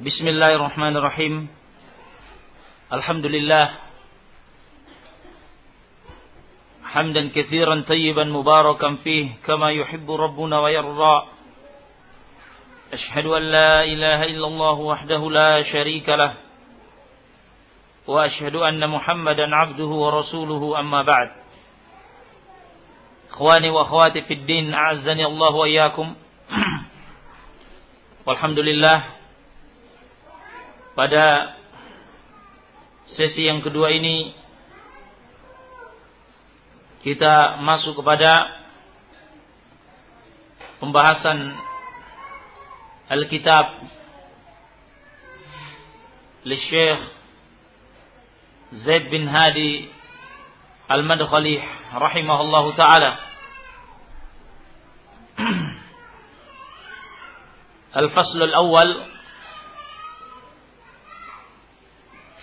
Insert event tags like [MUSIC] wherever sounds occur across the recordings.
بسم الله الرحمن الرحيم الحمد لله حمدا كثيرا طيبا مباركا فيه كما يحب ربنا ويرضى أشهد أن لا إله إلا الله وحده لا شريك له وأشهد أن محمدا عبده ورسوله أما بعد إخواني وأخواتي في الدين أعزني الله وإياكم والحمد لله pada sesi yang kedua ini kita masuk kepada pembahasan Alkitab Syekh Zaid bin Hadi Al-Madkhali rahimahullahu taala. [CLEARS THROAT] Al-fasl al-awwal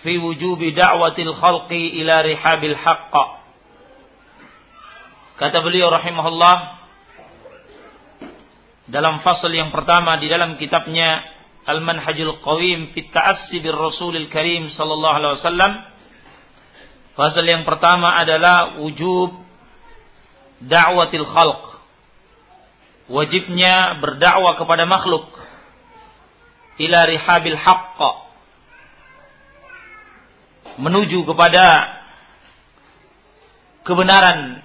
fi wujubi da'watil khalqi ila rihabil haqq. Kata beliau rahimahullah dalam fasal yang pertama di dalam kitabnya Al-Manhajul Qawim fi Ta'assi bir Rasulil Karim sallallahu alaihi wasallam. Fasal yang pertama adalah wujub da'watil khalq. Wajibnya berdakwah kepada makhluk ila rihabil haqq menuju kepada kebenaran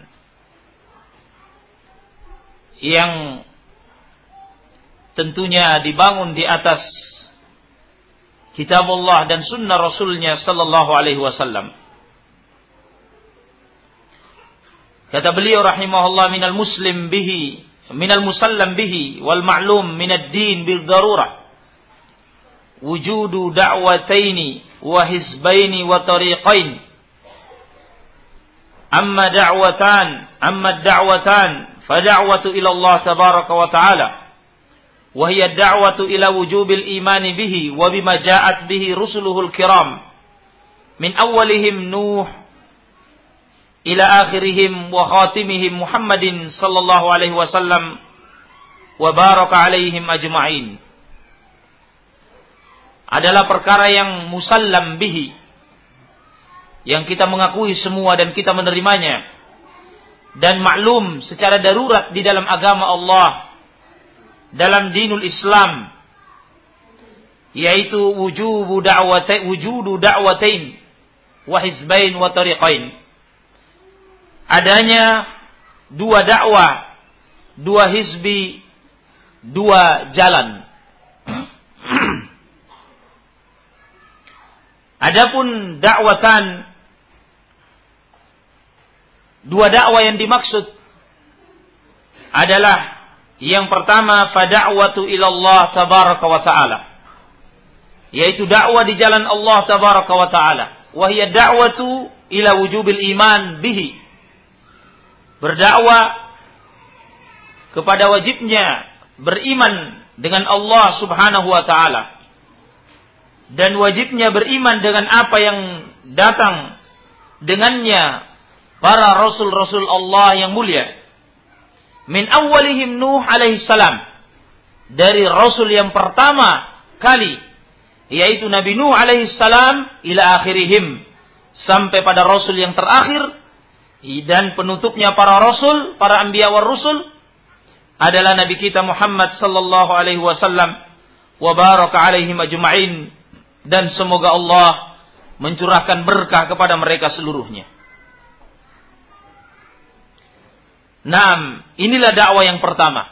yang tentunya dibangun di atas kitab Allah dan sunnah Rasulnya sallallahu alaihi wasallam. Kata beliau rahimahullah minal muslim bihi minal musallam bihi wal ma'lum minad din bil darurah wujudu da'wataini wa hizbaini wa tariqain amma da'watan amma da'watan fada'watu ila Allah tabaraka wa ta'ala wa hiya da'watu ila wujubil iman bihi wa bima ja'at bihi rusuluhul kiram min awwalihim nuh ila akhirihim wa khatimihim Muhammadin sallallahu alaihi wasallam wa baraka alaihim ajma'in adalah perkara yang musallam bihi. Yang kita mengakui semua dan kita menerimanya. Dan maklum secara darurat di dalam agama Allah dalam dinul Islam yaitu wujubu da'watain wujudu da'watain wa hizbain wa tariqain. Adanya dua dakwah dua hizbi dua jalan Adapun dakwatan dua dakwah yang dimaksud adalah yang pertama fada'watu ilallah tabaraka wa ta'ala yaitu dakwah di jalan Allah tabaraka wa ta'ala. Wa hiya da'watu ila wujubil iman bihi. Berdakwah kepada wajibnya beriman dengan Allah subhanahu wa ta'ala dan wajibnya beriman dengan apa yang datang dengannya para rasul-rasul Allah yang mulia. Min awalihim Nuh alaihi salam. Dari rasul yang pertama kali yaitu Nabi Nuh alaihi salam ila akhirihim sampai pada rasul yang terakhir dan penutupnya para rasul, para anbiya war rusul adalah Nabi kita Muhammad sallallahu alaihi wasallam wa baraka alaihim ajma'in dan semoga Allah mencurahkan berkah kepada mereka seluruhnya. Nah, inilah dakwah yang pertama.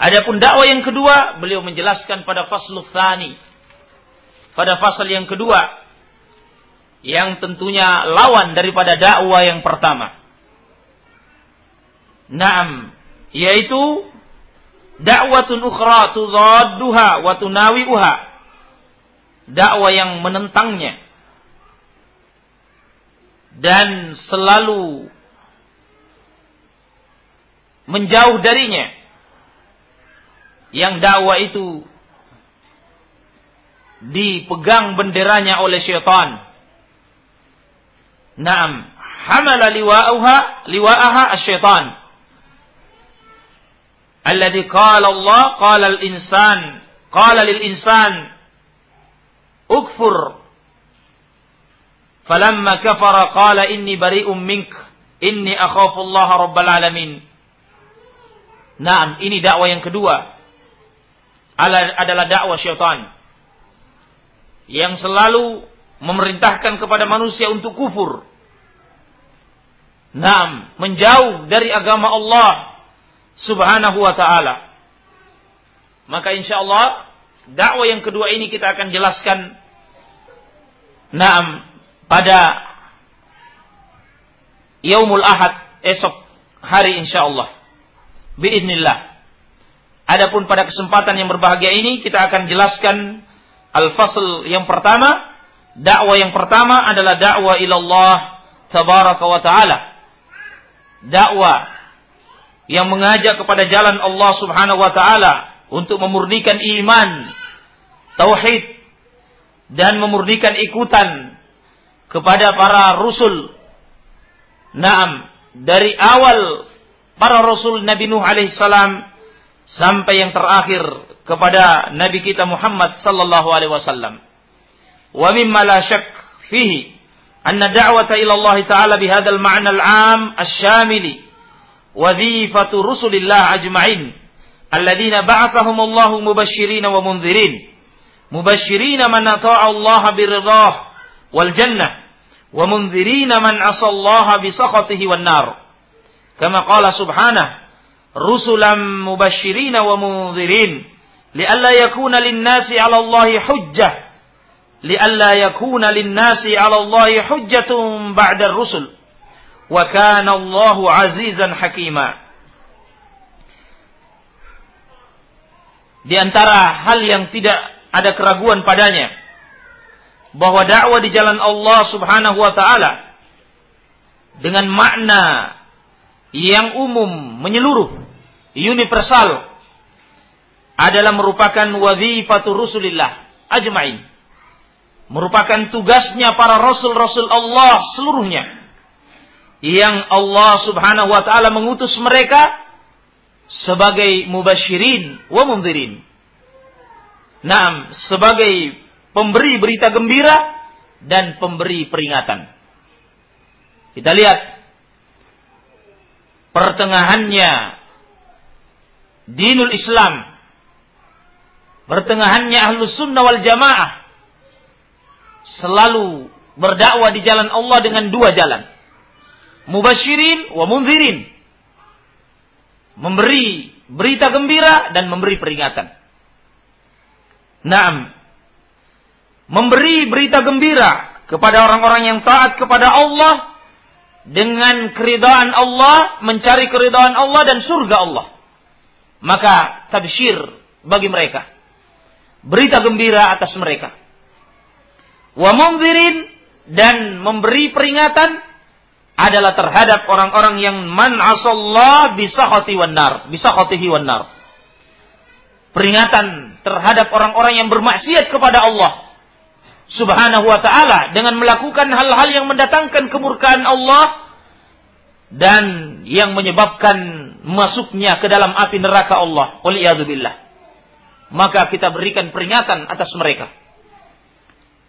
Adapun dakwah yang kedua, beliau menjelaskan pada fasl tsani. Pada fasal yang kedua, yang tentunya lawan daripada dakwah yang pertama. Naam, yaitu dakwatun ukhra tudadduha wa tunawi'uha dakwah yang menentangnya dan selalu menjauh darinya yang dakwah itu dipegang benderanya oleh syaitan. Naam, hamala liwa'uha liwa'aha asy-syaitan. Alladhi qala Allah qala al-insan qala lil insan ukfur. Falamma kafara qala inni bari'um mink. Inni akhafu Allah rabbal alamin. Naam, ini dakwah yang kedua. Adalah dakwah syaitan. Yang selalu memerintahkan kepada manusia untuk kufur. Naam, menjauh dari agama Allah Subhanahu wa taala. Maka insya Allah dakwah yang kedua ini kita akan jelaskan Naam pada Yaumul Ahad esok hari insya Allah. Biiznillah. Adapun pada kesempatan yang berbahagia ini kita akan jelaskan al-fasl yang pertama. Dakwah yang pertama adalah dakwah ilallah tabaraka wa ta'ala. Dakwah yang mengajak kepada jalan Allah subhanahu wa ta'ala untuk memurnikan iman, tauhid, dan memurnikan ikutan kepada para rusul. Naam, dari awal para rasul Nabi Nuh alaihissalam sampai yang terakhir kepada Nabi kita Muhammad sallallahu alaihi wasallam. Wa mimma la syak fihi anna da'wata ila Allah taala bihadzal ma'na al-'am asy-syamili wadhifatu rusulillah ajma'in alladziina ba'athahum Allah mubasysyirin wa mundzirin mubasysyirin man ata'a Allah biridhah wal jannah wa mundzirin man 'asa Allah bi sakhatihi wan nar. Kama qala subhanah, rusulan mubasyirin wa munzirin lialla yakuna lin-nasi 'ala Allahi hujjah lialla yakuna lin-nasi 'ala Allahi hujjatun ba'da ar-rusul wa kana Allahu 'azizan hakima. Di antara hal yang tidak ada keraguan padanya bahwa dakwah di jalan Allah Subhanahu wa taala dengan makna yang umum, menyeluruh, universal adalah merupakan wazifatu Rasulillah ajmain. Merupakan tugasnya para rasul-rasul Allah seluruhnya. Yang Allah Subhanahu wa taala mengutus mereka sebagai mubasyirin wa mundzirin. Naam, sebagai pemberi berita gembira dan pemberi peringatan. Kita lihat pertengahannya dinul Islam pertengahannya ahlus sunnah wal jamaah selalu berdakwah di jalan Allah dengan dua jalan. Mubasyirin wa munzirin. Memberi berita gembira dan memberi peringatan Naam memberi berita gembira kepada orang-orang yang taat kepada Allah dengan keridhaan Allah, mencari keridhaan Allah dan surga Allah. Maka tabsyir bagi mereka. Berita gembira atas mereka. Wa munzirin dan memberi peringatan adalah terhadap orang-orang yang man asallah bisa khoti wanar, bisa khotihi wanar. Peringatan terhadap orang-orang yang bermaksiat kepada Allah Subhanahu wa taala dengan melakukan hal-hal yang mendatangkan kemurkaan Allah dan yang menyebabkan masuknya ke dalam api neraka Allah. Waliyadzubillah. Maka kita berikan peringatan atas mereka.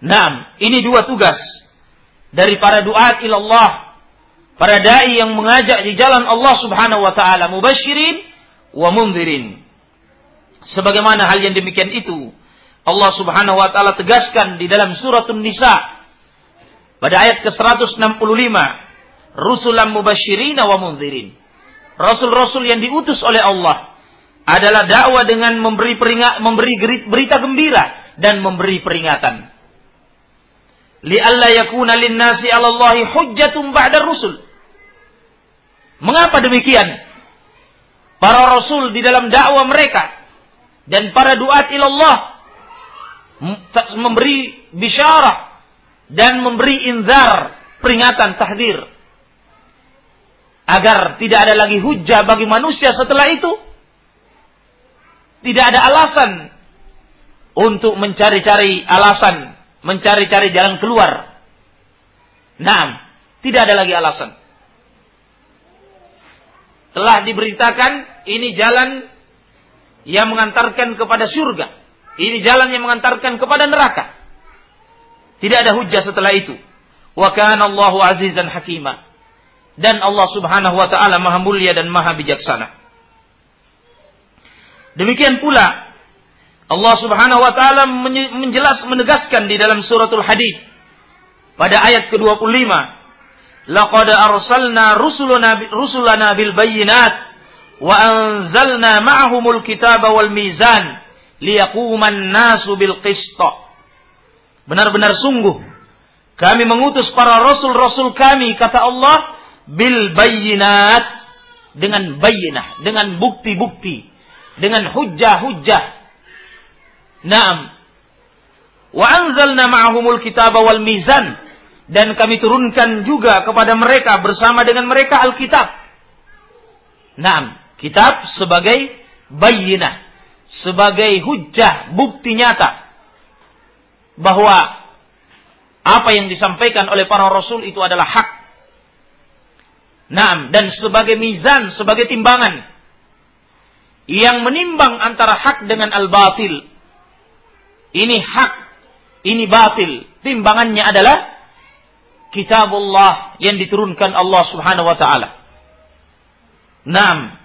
Nah, ini dua tugas dari para duat ilallah, para dai yang mengajak di jalan Allah Subhanahu wa taala, mubasyirin wa mundzirin. Sebagaimana hal yang demikian itu Allah Subhanahu wa taala tegaskan di dalam surat An-Nisa pada ayat ke-165, rusulan mubasyirin wa mundzirin. Rasul-rasul yang diutus oleh Allah adalah dakwah dengan memberi peringat, memberi berita gembira dan memberi peringatan. Li'alla yakuna lin-nasi 'ala Allahi hujjatun ba'da rusul. Mengapa demikian? Para rasul di dalam dakwah mereka dan para duat ilallah memberi bisyarah dan memberi inzar, peringatan, tahdir. Agar tidak ada lagi hujah bagi manusia setelah itu. Tidak ada alasan untuk mencari-cari alasan, mencari-cari jalan keluar. Nah, tidak ada lagi alasan. Telah diberitakan ini jalan yang mengantarkan kepada surga Ini jalan yang mengantarkan kepada neraka. Tidak ada hujah setelah itu. Wa kana Allahu azizan hakima. Dan Allah Subhanahu wa taala Maha mulia dan Maha bijaksana. Demikian pula Allah Subhanahu wa taala menjelas menegaskan di dalam suratul Hadid pada ayat ke-25 Laqad arsalna rusulana rusulana bil bayyinat wa anzalna ma'ahumul kitaba wal mizan liyaquman nasu bil qist. Benar-benar sungguh kami mengutus para rasul-rasul kami kata Allah bil bayyinat dengan bayyinah, dengan bukti-bukti, dengan hujjah-hujjah. Naam. Wa anzalna ma'ahumul kitaba wal mizan dan kami turunkan juga kepada mereka bersama dengan mereka Alkitab. Naam, kitab sebagai bayyinah, sebagai hujjah, bukti nyata bahwa apa yang disampaikan oleh para rasul itu adalah hak. Naam, dan sebagai mizan, sebagai timbangan yang menimbang antara hak dengan al-batil. Ini hak, ini batil. Timbangannya adalah kitabullah yang diturunkan Allah Subhanahu wa taala. Naam.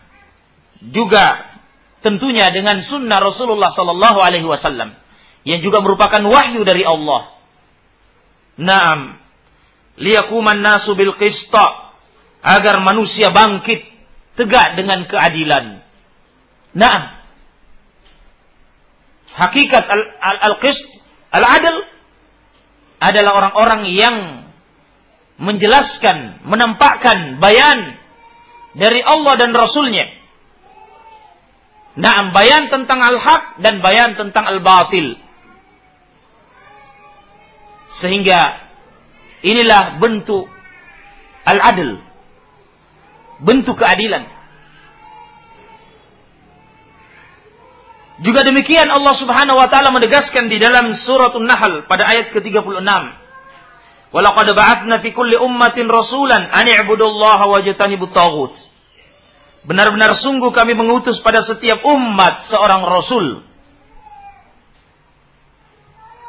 Juga tentunya dengan sunnah Rasulullah sallallahu alaihi wasallam yang juga merupakan wahyu dari Allah. Naam. Liyakuman nasu bil qista agar manusia bangkit tegak dengan keadilan. Naam. Hakikat al-qist al-adl adalah orang-orang yang menjelaskan, menampakkan bayan dari Allah dan Rasulnya. Naam bayan tentang al-haq dan bayan tentang al-batil. Sehingga inilah bentuk al-adl. Bentuk keadilan. Juga demikian Allah Subhanahu wa taala menegaskan di dalam surat An-Nahl pada ayat ke-36. Walaqad ba'atsna fi kulli ummatin rasulan an i'budullaha wajtanibut. Benar-benar sungguh kami mengutus pada setiap umat seorang rasul.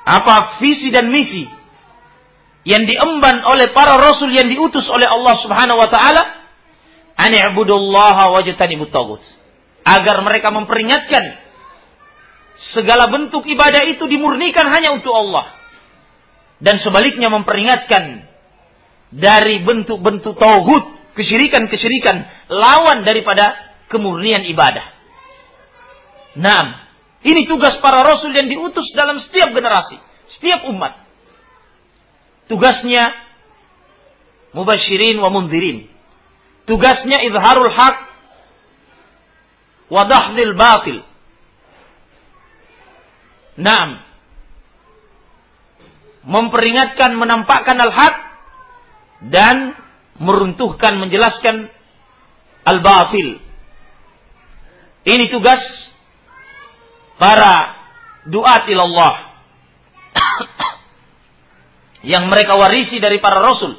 Apa visi dan misi yang diemban oleh para rasul yang diutus oleh Allah Subhanahu wa taala? An i'budullaha wajtanibut taghut. Agar mereka memperingatkan segala bentuk ibadah itu dimurnikan hanya untuk Allah. Dan sebaliknya memperingatkan dari bentuk-bentuk tauhid kesyirikan-kesyirikan lawan daripada kemurnian ibadah. Nah, ini tugas para rasul yang diutus dalam setiap generasi, setiap umat. Tugasnya mubashirin wa mundirin. Tugasnya izharul haq wa dahdil batil. Naam. Memperingatkan, menampakkan al-haq dan meruntuhkan, menjelaskan al-batil. Ini tugas para duat ilallah [COUGHS] yang mereka warisi dari para rasul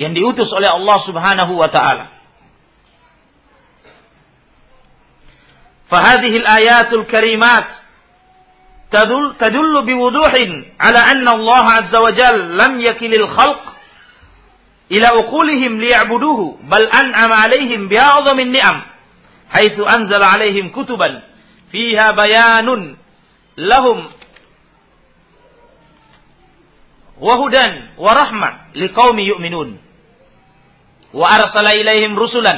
yang diutus oleh Allah Subhanahu wa taala. فهذه الآيات الكريمات تدل, تدل بوضوح على أن الله عز وجل لم يكل الخلق إلى عقولهم ليعبدوه بل أنعم عليهم بأعظم النعم حيث أنزل عليهم كتبا فيها بيان لهم وهدى ورحمة لقوم يؤمنون. وأرسل إليهم رسلا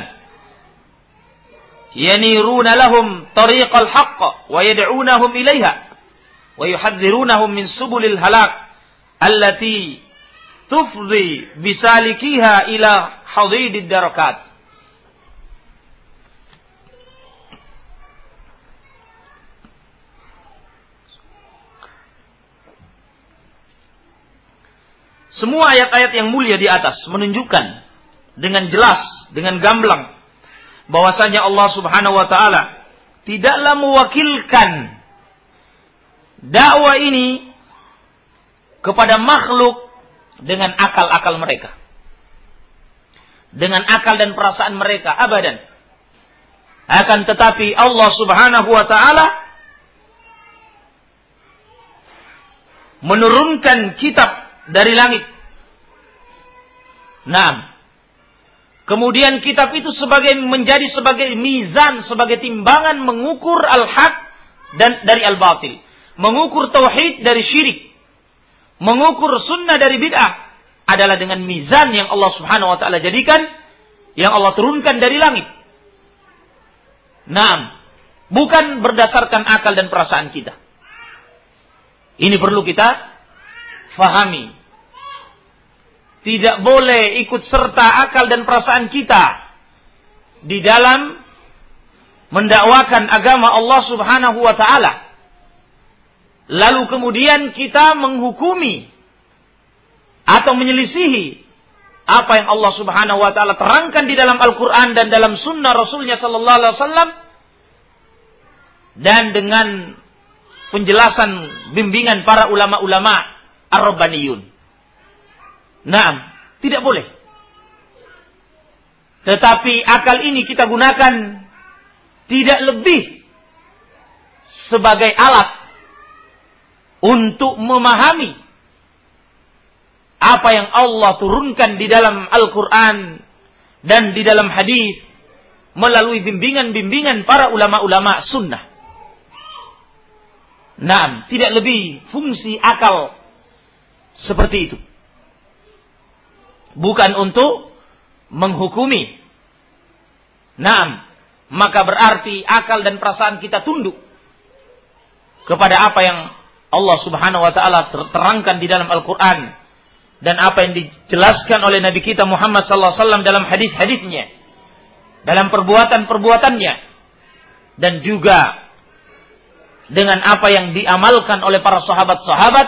ينيرون لهم طريق الحق ويدعونهم إليها ويحذرونهم من سبل الهلاك التي tufdi bisalikiha ila hadidid darakat. Semua ayat-ayat yang mulia di atas menunjukkan dengan jelas, dengan gamblang bahwasanya Allah Subhanahu wa taala tidaklah mewakilkan dakwah ini kepada makhluk dengan akal-akal mereka. Dengan akal dan perasaan mereka abadan. Akan tetapi Allah Subhanahu wa taala menurunkan kitab dari langit. Nah, kemudian kitab itu sebagai menjadi sebagai mizan, sebagai timbangan mengukur al-haq dan dari al-batil, mengukur tauhid dari syirik, mengukur sunnah dari bid'ah adalah dengan mizan yang Allah Subhanahu wa taala jadikan yang Allah turunkan dari langit. Nah, bukan berdasarkan akal dan perasaan kita. Ini perlu kita fahami. Tidak boleh ikut serta akal dan perasaan kita di dalam mendakwakan agama Allah Subhanahu wa taala. Lalu kemudian kita menghukumi atau menyelisihi apa yang Allah Subhanahu wa taala terangkan di dalam Al-Qur'an dan dalam sunnah Rasulnya sallallahu alaihi wasallam dan dengan penjelasan bimbingan para ulama-ulama Ar-Rabbaniyun. Nah, tidak boleh. Tetapi akal ini kita gunakan tidak lebih sebagai alat untuk memahami apa yang Allah turunkan di dalam Al-Quran dan di dalam hadis melalui bimbingan-bimbingan para ulama-ulama sunnah. Nah, tidak lebih fungsi akal seperti itu. Bukan untuk menghukumi. Nah, maka berarti akal dan perasaan kita tunduk kepada apa yang Allah Subhanahu wa taala terangkan di dalam Al-Qur'an dan apa yang dijelaskan oleh Nabi kita Muhammad sallallahu alaihi wasallam dalam hadis-hadisnya. Dalam perbuatan-perbuatannya dan juga dengan apa yang diamalkan oleh para sahabat-sahabat,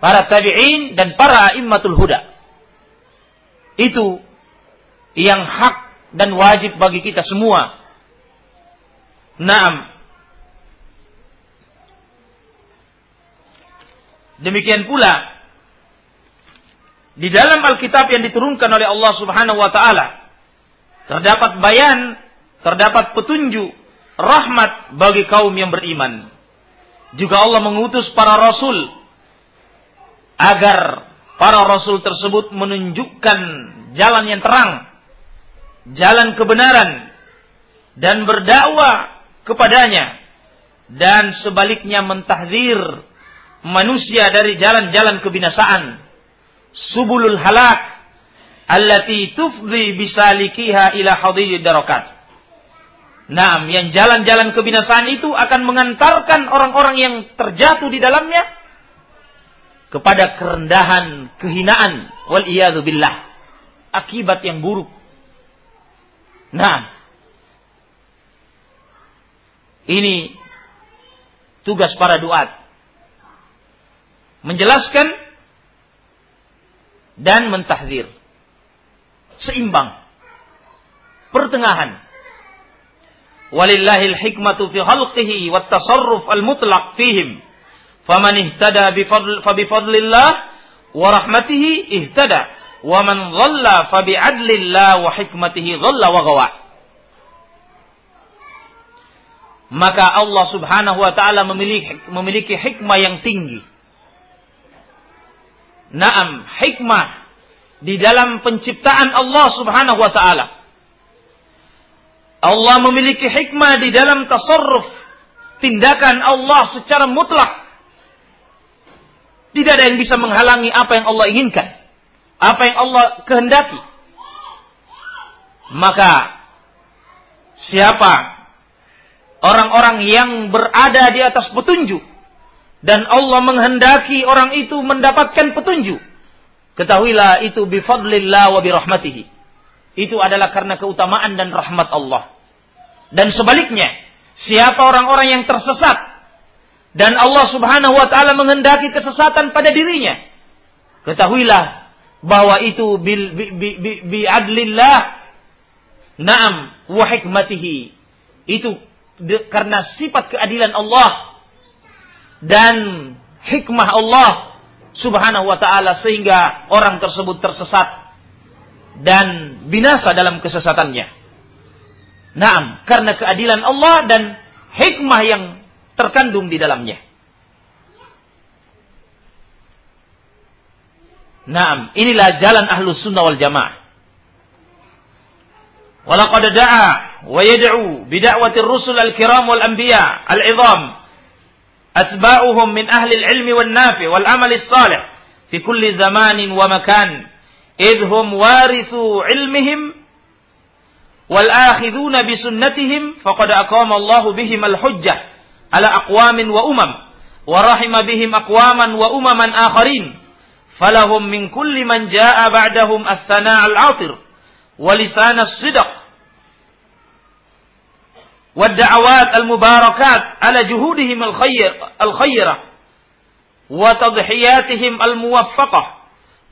para tabi'in dan para immatul huda. Itu yang hak dan wajib bagi kita semua. Naam. Demikian pula di dalam Alkitab yang diturunkan oleh Allah Subhanahu wa taala terdapat bayan, terdapat petunjuk rahmat bagi kaum yang beriman. Juga Allah mengutus para rasul agar para rasul tersebut menunjukkan jalan yang terang, jalan kebenaran dan berdakwah kepadanya dan sebaliknya mentahdir manusia dari jalan-jalan kebinasaan subulul halak allati tufdi bisalikiha ila hadidid darakat Nah, yang jalan-jalan kebinasaan itu akan mengantarkan orang-orang yang terjatuh di dalamnya kepada kerendahan, kehinaan, wal billah. Akibat yang buruk. Nah, ini tugas para duat. Menjelaskan dan mentahdir. Seimbang. Pertengahan. Walillahil hikmatu fi khalqihi wat tasarruf al mutlaq fihim. Faman ihtada fa bifadlillah wa rahmatihi ihtada. Wa man dhalla fa bi'adlillah wa hikmatihi dhalla wa gawa maka Allah Subhanahu wa taala memiliki memiliki hikmah yang tinggi Naam, hikmah di dalam penciptaan Allah Subhanahu wa taala Allah memiliki hikmah di dalam tasarruf tindakan Allah secara mutlak. Tidak ada yang bisa menghalangi apa yang Allah inginkan, apa yang Allah kehendaki. Maka siapa orang-orang yang berada di atas petunjuk dan Allah menghendaki orang itu mendapatkan petunjuk, ketahuilah itu bifadlillah wa birahmatihi. Itu adalah karena keutamaan dan rahmat Allah. Dan sebaliknya, siapa orang-orang yang tersesat dan Allah Subhanahu wa taala menghendaki kesesatan pada dirinya, ketahuilah bahwa itu bil bi, bi, bi, bi adlillah na'am wa hikmatihi. Itu karena sifat keadilan Allah dan hikmah Allah Subhanahu wa taala sehingga orang tersebut tersesat dan binasa dalam kesesatannya. Naam, karena keadilan Allah dan hikmah yang terkandung di dalamnya. Naam, inilah jalan ahlus sunnah wal jamaah. Walaqad da'a wa yad'u bida'wati ar-rusul al-kiram wal anbiya al-'idham atba'uhum min ahli al-'ilmi wan nafi wal 'amal as-salih fi kulli zamanin wa makan idhum warithu 'ilmihim wal akhidhuna bi sunnatihim faqad aqama Allah bihim al-hujjah ala aqwamin wa umam wa rahima bihim aqwaman wa umaman akharin falahum min kulli والدعوات المباركات على جهودهم الخير الخيرة وتضحياتهم الموفقة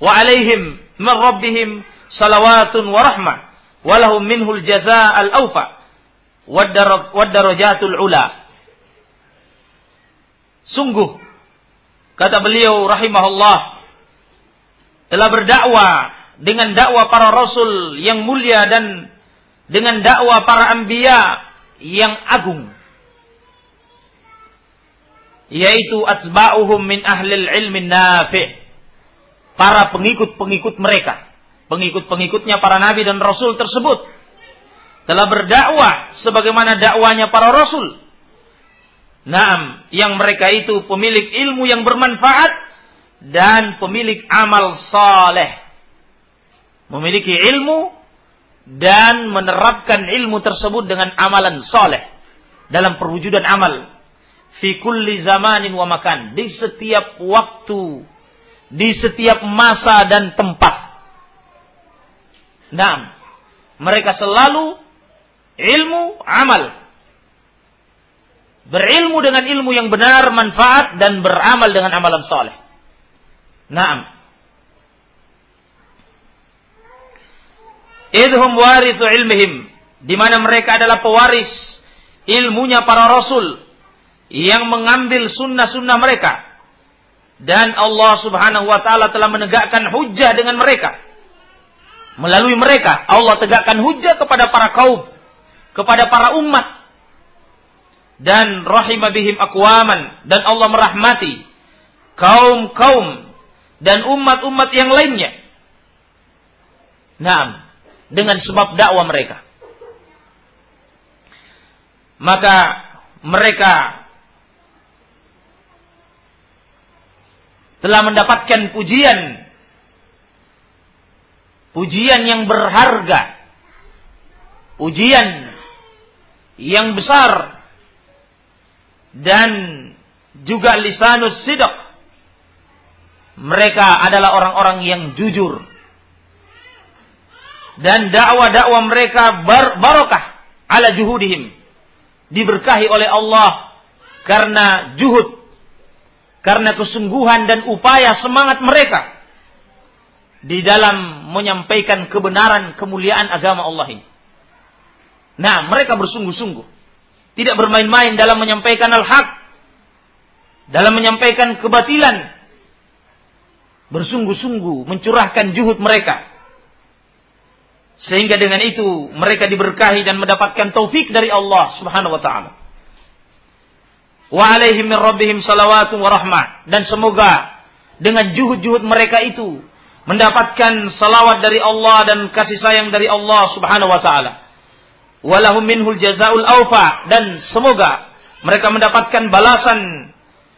وعليهم من ربهم صلوات ورحمة ولهم منه الجزاء الأوفى والدرجات العلا Sungguh, kata beliau rahimahullah, telah berdakwah dengan dakwah para rasul yang mulia dan dengan dakwah para anbiya yang agung yaitu atba'uhum min ahlil ilmi nafi' para pengikut-pengikut mereka pengikut-pengikutnya para nabi dan rasul tersebut telah berdakwah sebagaimana dakwanya para rasul Naam, yang mereka itu pemilik ilmu yang bermanfaat dan pemilik amal saleh. Memiliki ilmu dan menerapkan ilmu tersebut dengan amalan saleh dalam perwujudan amal fi kulli zamanin wa makan di setiap waktu di setiap masa dan tempat. Nah, mereka selalu ilmu amal. Berilmu dengan ilmu yang benar, manfaat dan beramal dengan amalan soleh. Naam. Idhum warithu ilmihim. Di mana mereka adalah pewaris ilmunya para rasul yang mengambil sunnah-sunnah mereka. Dan Allah subhanahu wa ta'ala telah menegakkan hujah dengan mereka. Melalui mereka, Allah tegakkan hujah kepada para kaum. Kepada para umat. Dan rahimah akwaman. Dan Allah merahmati kaum-kaum dan umat-umat yang lainnya. Nah, dengan sebab dakwah mereka. Maka mereka telah mendapatkan pujian pujian yang berharga pujian yang besar dan juga lisanus sidak mereka adalah orang-orang yang jujur. Dan dakwah-dakwah mereka bar barokah ala juhudihim. Diberkahi oleh Allah karena juhud. Karena kesungguhan dan upaya semangat mereka. Di dalam menyampaikan kebenaran kemuliaan agama Allah ini. Nah, mereka bersungguh-sungguh. Tidak bermain-main dalam menyampaikan al-haq. Dalam menyampaikan kebatilan bersungguh-sungguh mencurahkan juhud mereka. Sehingga dengan itu mereka diberkahi dan mendapatkan taufik dari Allah Subhanahu wa taala. Wa alaihim min rabbihim salawatu wa rahmah dan semoga dengan juhud-juhud mereka itu mendapatkan salawat dari Allah dan kasih sayang dari Allah Subhanahu wa taala. Walahum minhul jazaul aufa dan semoga mereka mendapatkan balasan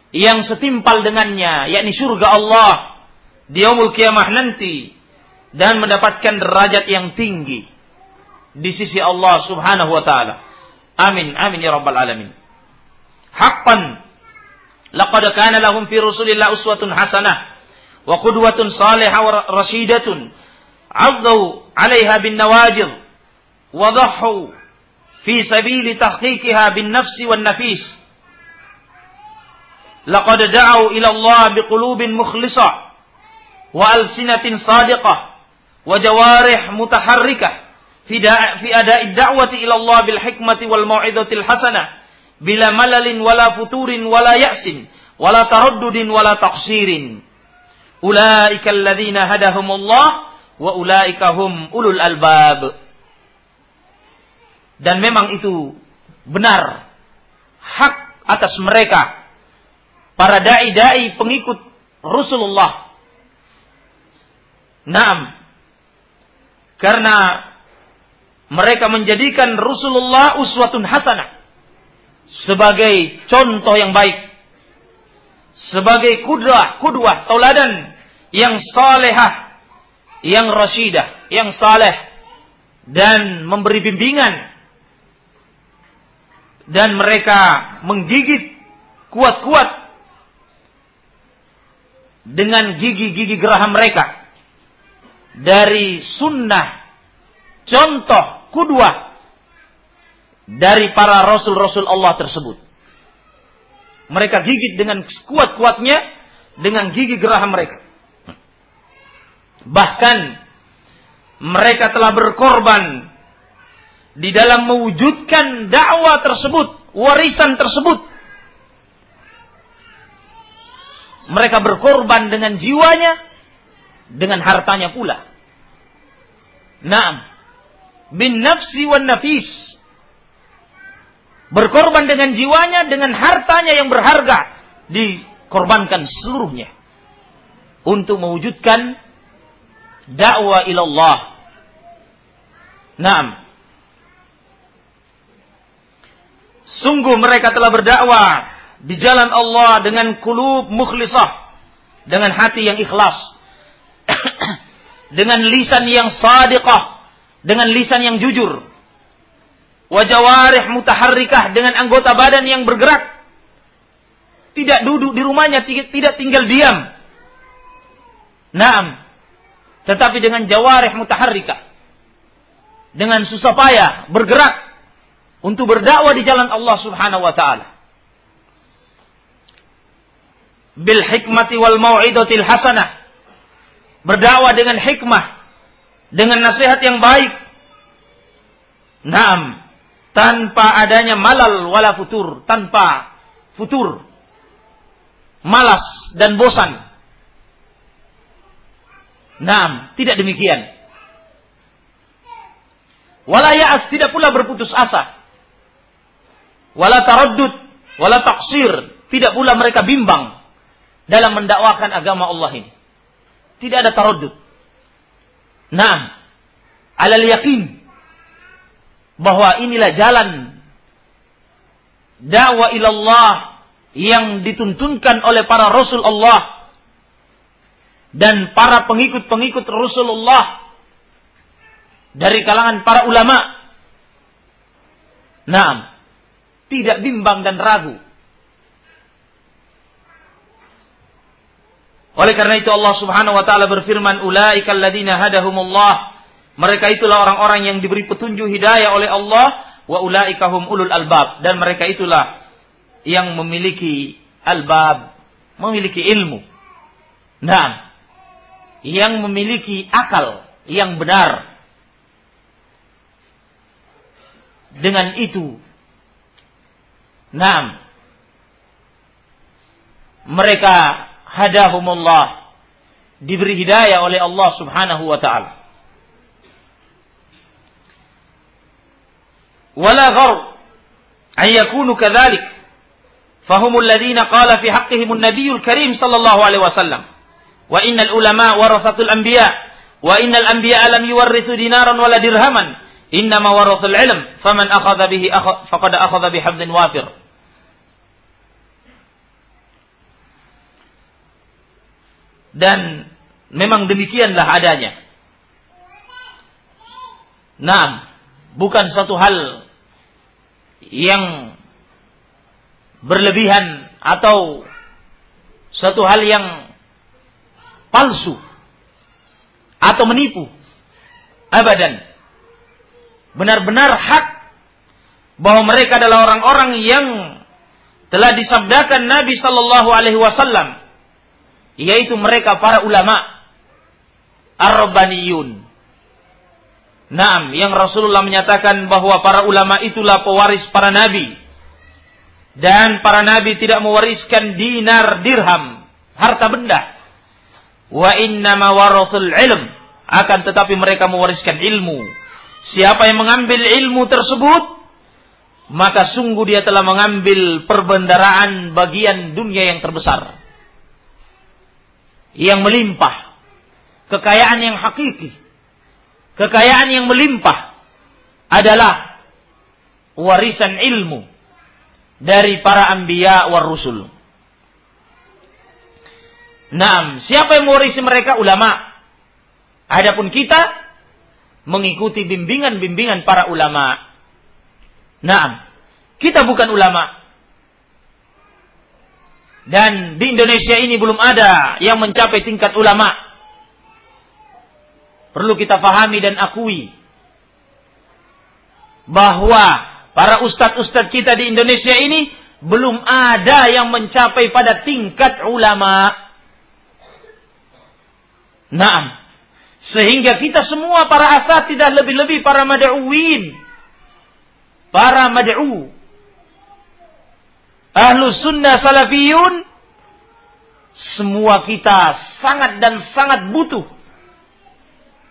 yang setimpal dengannya yakni surga Allah di yaumul kiamah nanti dan mendapatkan derajat yang tinggi di sisi Allah Subhanahu wa taala. Amin amin ya rabbal alamin. Haqqan laqad kana lahum fi Rasulillah uswatun hasanah wa qudwatun salihah wa rasyidatun 'addu 'alaiha bin nawajid wa dhahhu fi sabili tahqiqiha bin nafsi wan nafis. Laqad da'u ila Allah wa jawarih mutaharrikah fi ada'i da'wati ila Allah bil hikmati wal mau'izatil hasanah bila malalin wala futurin wala ya'sin wala taraddudin wala taqsirin. Ulaika alladhina hadahumullah wa ulaika hum ulul albab. Dan memang itu benar hak atas mereka para dai-dai pengikut Rasulullah. Naam. Karena mereka menjadikan Rasulullah uswatun hasanah sebagai contoh yang baik. Sebagai kudwah, kudwah, tauladan yang salehah, yang rasyidah, yang saleh dan memberi bimbingan dan mereka menggigit kuat-kuat dengan gigi-gigi geraham mereka dari sunnah contoh kudwah dari para rasul-rasul Allah tersebut. Mereka gigit dengan kuat-kuatnya dengan gigi geraham mereka. Bahkan mereka telah berkorban di dalam mewujudkan dakwah tersebut, warisan tersebut. Mereka berkorban dengan jiwanya, dengan hartanya pula. Naam. Bin nafsi wan nafis. Berkorban dengan jiwanya, dengan hartanya yang berharga. Dikorbankan seluruhnya. Untuk mewujudkan dakwah ilallah. Naam. Sungguh mereka telah berdakwah di jalan Allah dengan kulub mukhlisah. Dengan hati yang ikhlas. Dengan lisan yang sadiqah. Dengan lisan yang jujur. Wajawarih mutaharrikah dengan anggota badan yang bergerak. Tidak duduk di rumahnya, tidak tinggal diam. Naam. Tetapi dengan jawarih mutaharrikah. Dengan susah payah, bergerak untuk berdakwah di jalan Allah Subhanahu wa taala. Bil hikmati wal mau'idatil hasanah. Berdakwah dengan hikmah, dengan nasihat yang baik. Naam, tanpa adanya malal wala futur, tanpa futur. Malas dan bosan. Naam, tidak demikian. Wala ya'as tidak pula berputus asa wala taraddud, wala taksir. Tidak pula mereka bimbang dalam mendakwakan agama Allah ini. Tidak ada taraddud. Nah, alal yakin bahwa inilah jalan dakwah ilallah yang dituntunkan oleh para rasul Allah dan para pengikut-pengikut Rasulullah dari kalangan para ulama. Nah, tidak bimbang dan ragu. Oleh karena itu Allah Subhanahu wa taala berfirman, "Ulaikal ladzina hadahumullah." Mereka itulah orang-orang yang diberi petunjuk hidayah oleh Allah, wa ulaikahum ulul albab dan mereka itulah yang memiliki albab, memiliki ilmu. Nah, yang memiliki akal yang benar. Dengan itu Naam. Mereka hadahumullah. Diberi hidayah oleh Allah Subhanahu wa taala. Wala gharb an yakunu kadzalik. فهم الذين قال في حقهم النبي الكريم صلى الله عليه وسلم وإن العلماء ورثة الأنبياء وإن الأنبياء لم يورثوا دينارا ولا درهما إنما ورثوا العلم فمن أخذ به فقد أخذ بحفظ وافر Dan memang demikianlah adanya. Nah, bukan satu hal yang berlebihan atau satu hal yang palsu atau menipu. Abadan. Benar-benar hak bahwa mereka adalah orang-orang yang telah disabdakan Nabi Shallallahu Alaihi Wasallam yaitu mereka para ulama ar-rabbaniyun. Naam, yang Rasulullah menyatakan bahwa para ulama itulah pewaris para nabi. Dan para nabi tidak mewariskan dinar dirham, harta benda. Wa inna warathul ilm, akan tetapi mereka mewariskan ilmu. Siapa yang mengambil ilmu tersebut, maka sungguh dia telah mengambil perbendaraan bagian dunia yang terbesar yang melimpah kekayaan yang hakiki, kekayaan yang melimpah adalah warisan ilmu dari para anbiya war rusul. Nah, siapa yang mewarisi mereka? Ulama. Adapun kita mengikuti bimbingan-bimbingan para ulama. Nah, kita bukan ulama. Dan di Indonesia ini belum ada yang mencapai tingkat ulama. Perlu kita pahami dan akui bahwa Para ustadz-ustadz kita di Indonesia ini belum ada yang mencapai pada tingkat ulama. Naam. Sehingga kita semua para asatidah lebih-lebih para mad'uwin. Para mad'u. Ahlu sunnah salafiyun. Semua kita sangat dan sangat butuh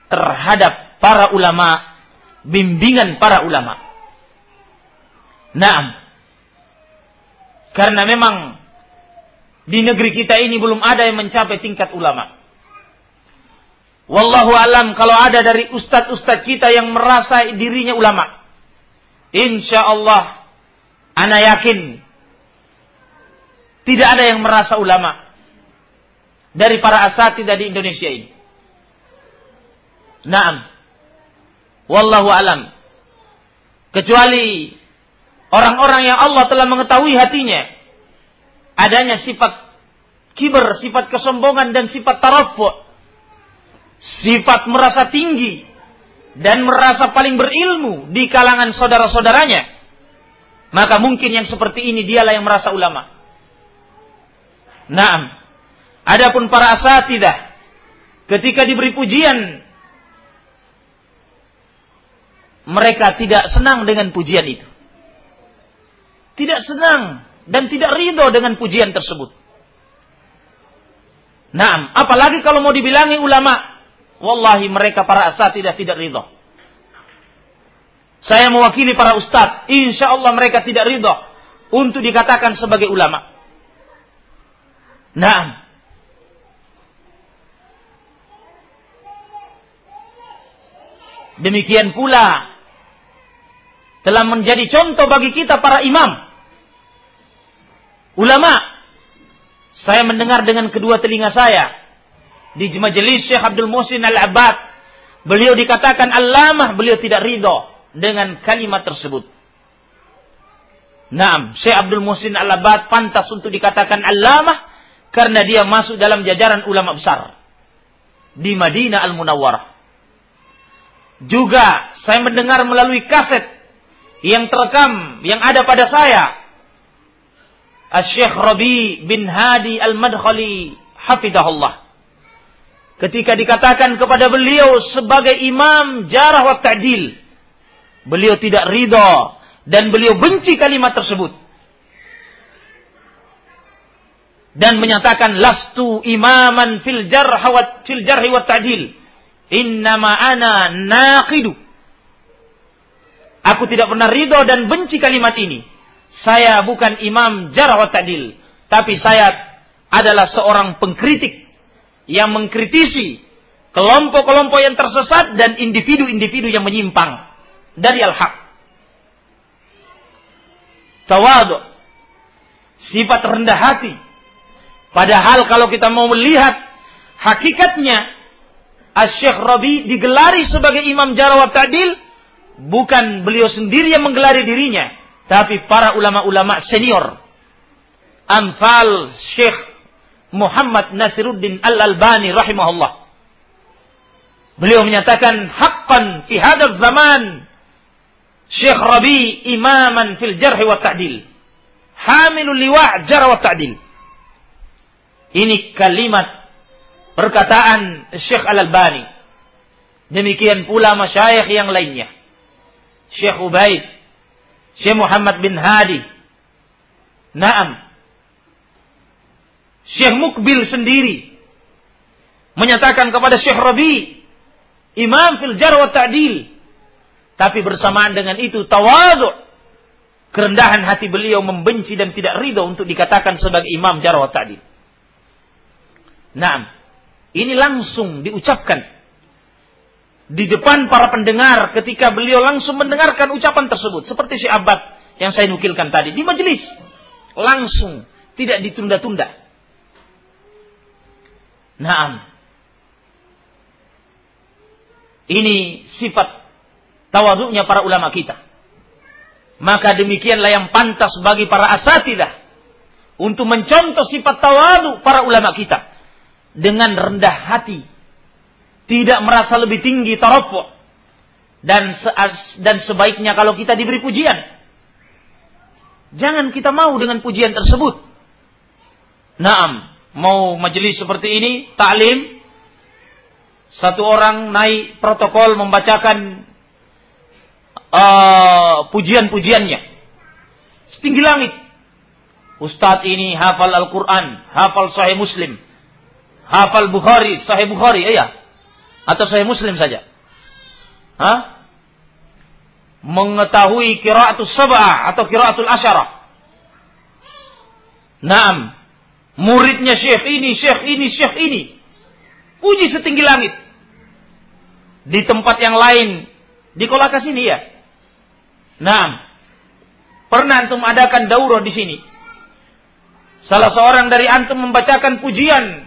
terhadap para ulama. Bimbingan para ulama. Naam. Karena memang di negeri kita ini belum ada yang mencapai tingkat ulama. Wallahu alam kalau ada dari ustadz-ustadz kita yang merasa dirinya ulama. Insya Allah, ana yakin tidak ada yang merasa ulama dari para asatidah di Indonesia ini. Naam. Wallahu alam. Kecuali Orang-orang yang Allah telah mengetahui hatinya. Adanya sifat kiber, sifat kesombongan dan sifat tarafu. Sifat merasa tinggi dan merasa paling berilmu di kalangan saudara-saudaranya. Maka mungkin yang seperti ini dialah yang merasa ulama. Naam. Adapun para asatidah ketika diberi pujian mereka tidak senang dengan pujian itu tidak senang dan tidak ridho dengan pujian tersebut. Nah, apalagi kalau mau dibilangi ulama, wallahi mereka para asatidah tidak ridho. Saya mewakili para ustadz, insya Allah mereka tidak ridho untuk dikatakan sebagai ulama. Nah, demikian pula telah menjadi contoh bagi kita para imam. Ulama. Saya mendengar dengan kedua telinga saya. Di majelis Syekh Abdul Muhsin Al-Abad. Beliau dikatakan alamah, beliau tidak ridho dengan kalimat tersebut. Naam, Syekh Abdul Muhsin Al-Abad pantas untuk dikatakan alamah karena dia masuk dalam jajaran ulama besar. Di Madinah Al-Munawwarah. Juga saya mendengar melalui kaset yang terekam yang ada pada saya. Syekh Rabi bin Hadi Al-Madkhali hafidahullah ketika dikatakan kepada beliau sebagai imam jarah wa ta'dil. Beliau tidak ridha dan beliau benci kalimat tersebut dan menyatakan lastu imaman fil jarh wa fil jarh wa ta'dil innama ana naqidu Aku tidak pernah ridho dan benci kalimat ini. Saya bukan imam jarah wa ta'dil. Tapi saya adalah seorang pengkritik yang mengkritisi kelompok-kelompok yang tersesat dan individu-individu yang menyimpang dari al-haq. Tawadu. Sifat rendah hati. Padahal kalau kita mau melihat hakikatnya, Asyik Rabi digelari sebagai imam jarah wa ta'dil bukan beliau sendiri yang menggelari dirinya, tapi para ulama-ulama senior. Amfal Syekh Muhammad Nasiruddin Al-Albani rahimahullah. Beliau menyatakan haqqan fi hadal zaman Syekh Rabi imaman fil jarh wa ta'dil. Hamilul liwa' jarh wa ta'dil. Ini kalimat perkataan Syekh Al-Albani. Demikian pula masyayikh yang lainnya. Syekh Ubaid, Syekh Muhammad bin Hadi. Naam. Syekh Mukbil sendiri menyatakan kepada Syekh Rabi, imam fil jar wa ta'dil. Tapi bersamaan dengan itu tawadu. Kerendahan hati beliau membenci dan tidak ridho untuk dikatakan sebagai imam jar wa ta'dil. Naam. Ini langsung diucapkan di depan para pendengar ketika beliau langsung mendengarkan ucapan tersebut seperti si Abad yang saya nukilkan tadi di majelis langsung tidak ditunda-tunda. Naam. Ini sifat tawaduknya para ulama kita. Maka demikianlah yang pantas bagi para asatidah untuk mencontoh sifat tawadu para ulama kita dengan rendah hati, tidak merasa lebih tinggi tarafu dan se dan sebaiknya kalau kita diberi pujian jangan kita mau dengan pujian tersebut. Naam, mau majelis seperti ini, taklim, satu orang naik protokol membacakan uh, pujian-pujiannya setinggi langit. Ustadz ini hafal Al-Quran, hafal Sahih Muslim, hafal Bukhari, Sahih Bukhari, iya. Atau Sahih Muslim saja. Hah? Mengetahui kiraatul sab'ah atau kiraatul asyarah. Naam. Muridnya syekh ini, syekh ini, syekh ini. Puji setinggi langit. Di tempat yang lain. Di kolakas ini ya. Naam. Pernah antum adakan daurah di sini. Salah seorang dari antum membacakan pujian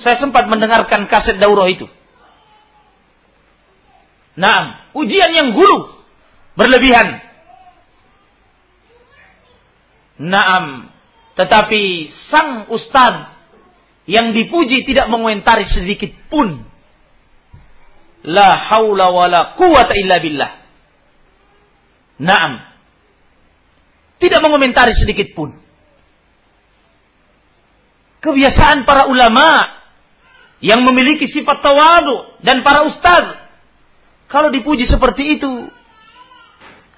saya sempat mendengarkan kaset daurah itu. Nah, ujian yang gulu, berlebihan. Naam, tetapi sang ustaz yang dipuji tidak mengomentari sedikit pun. La haula wa la quwata illa billah. Naam. Tidak mengomentari sedikit pun. Kebiasaan para ulama yang memiliki sifat tawadu dan para ustaz. Kalau dipuji seperti itu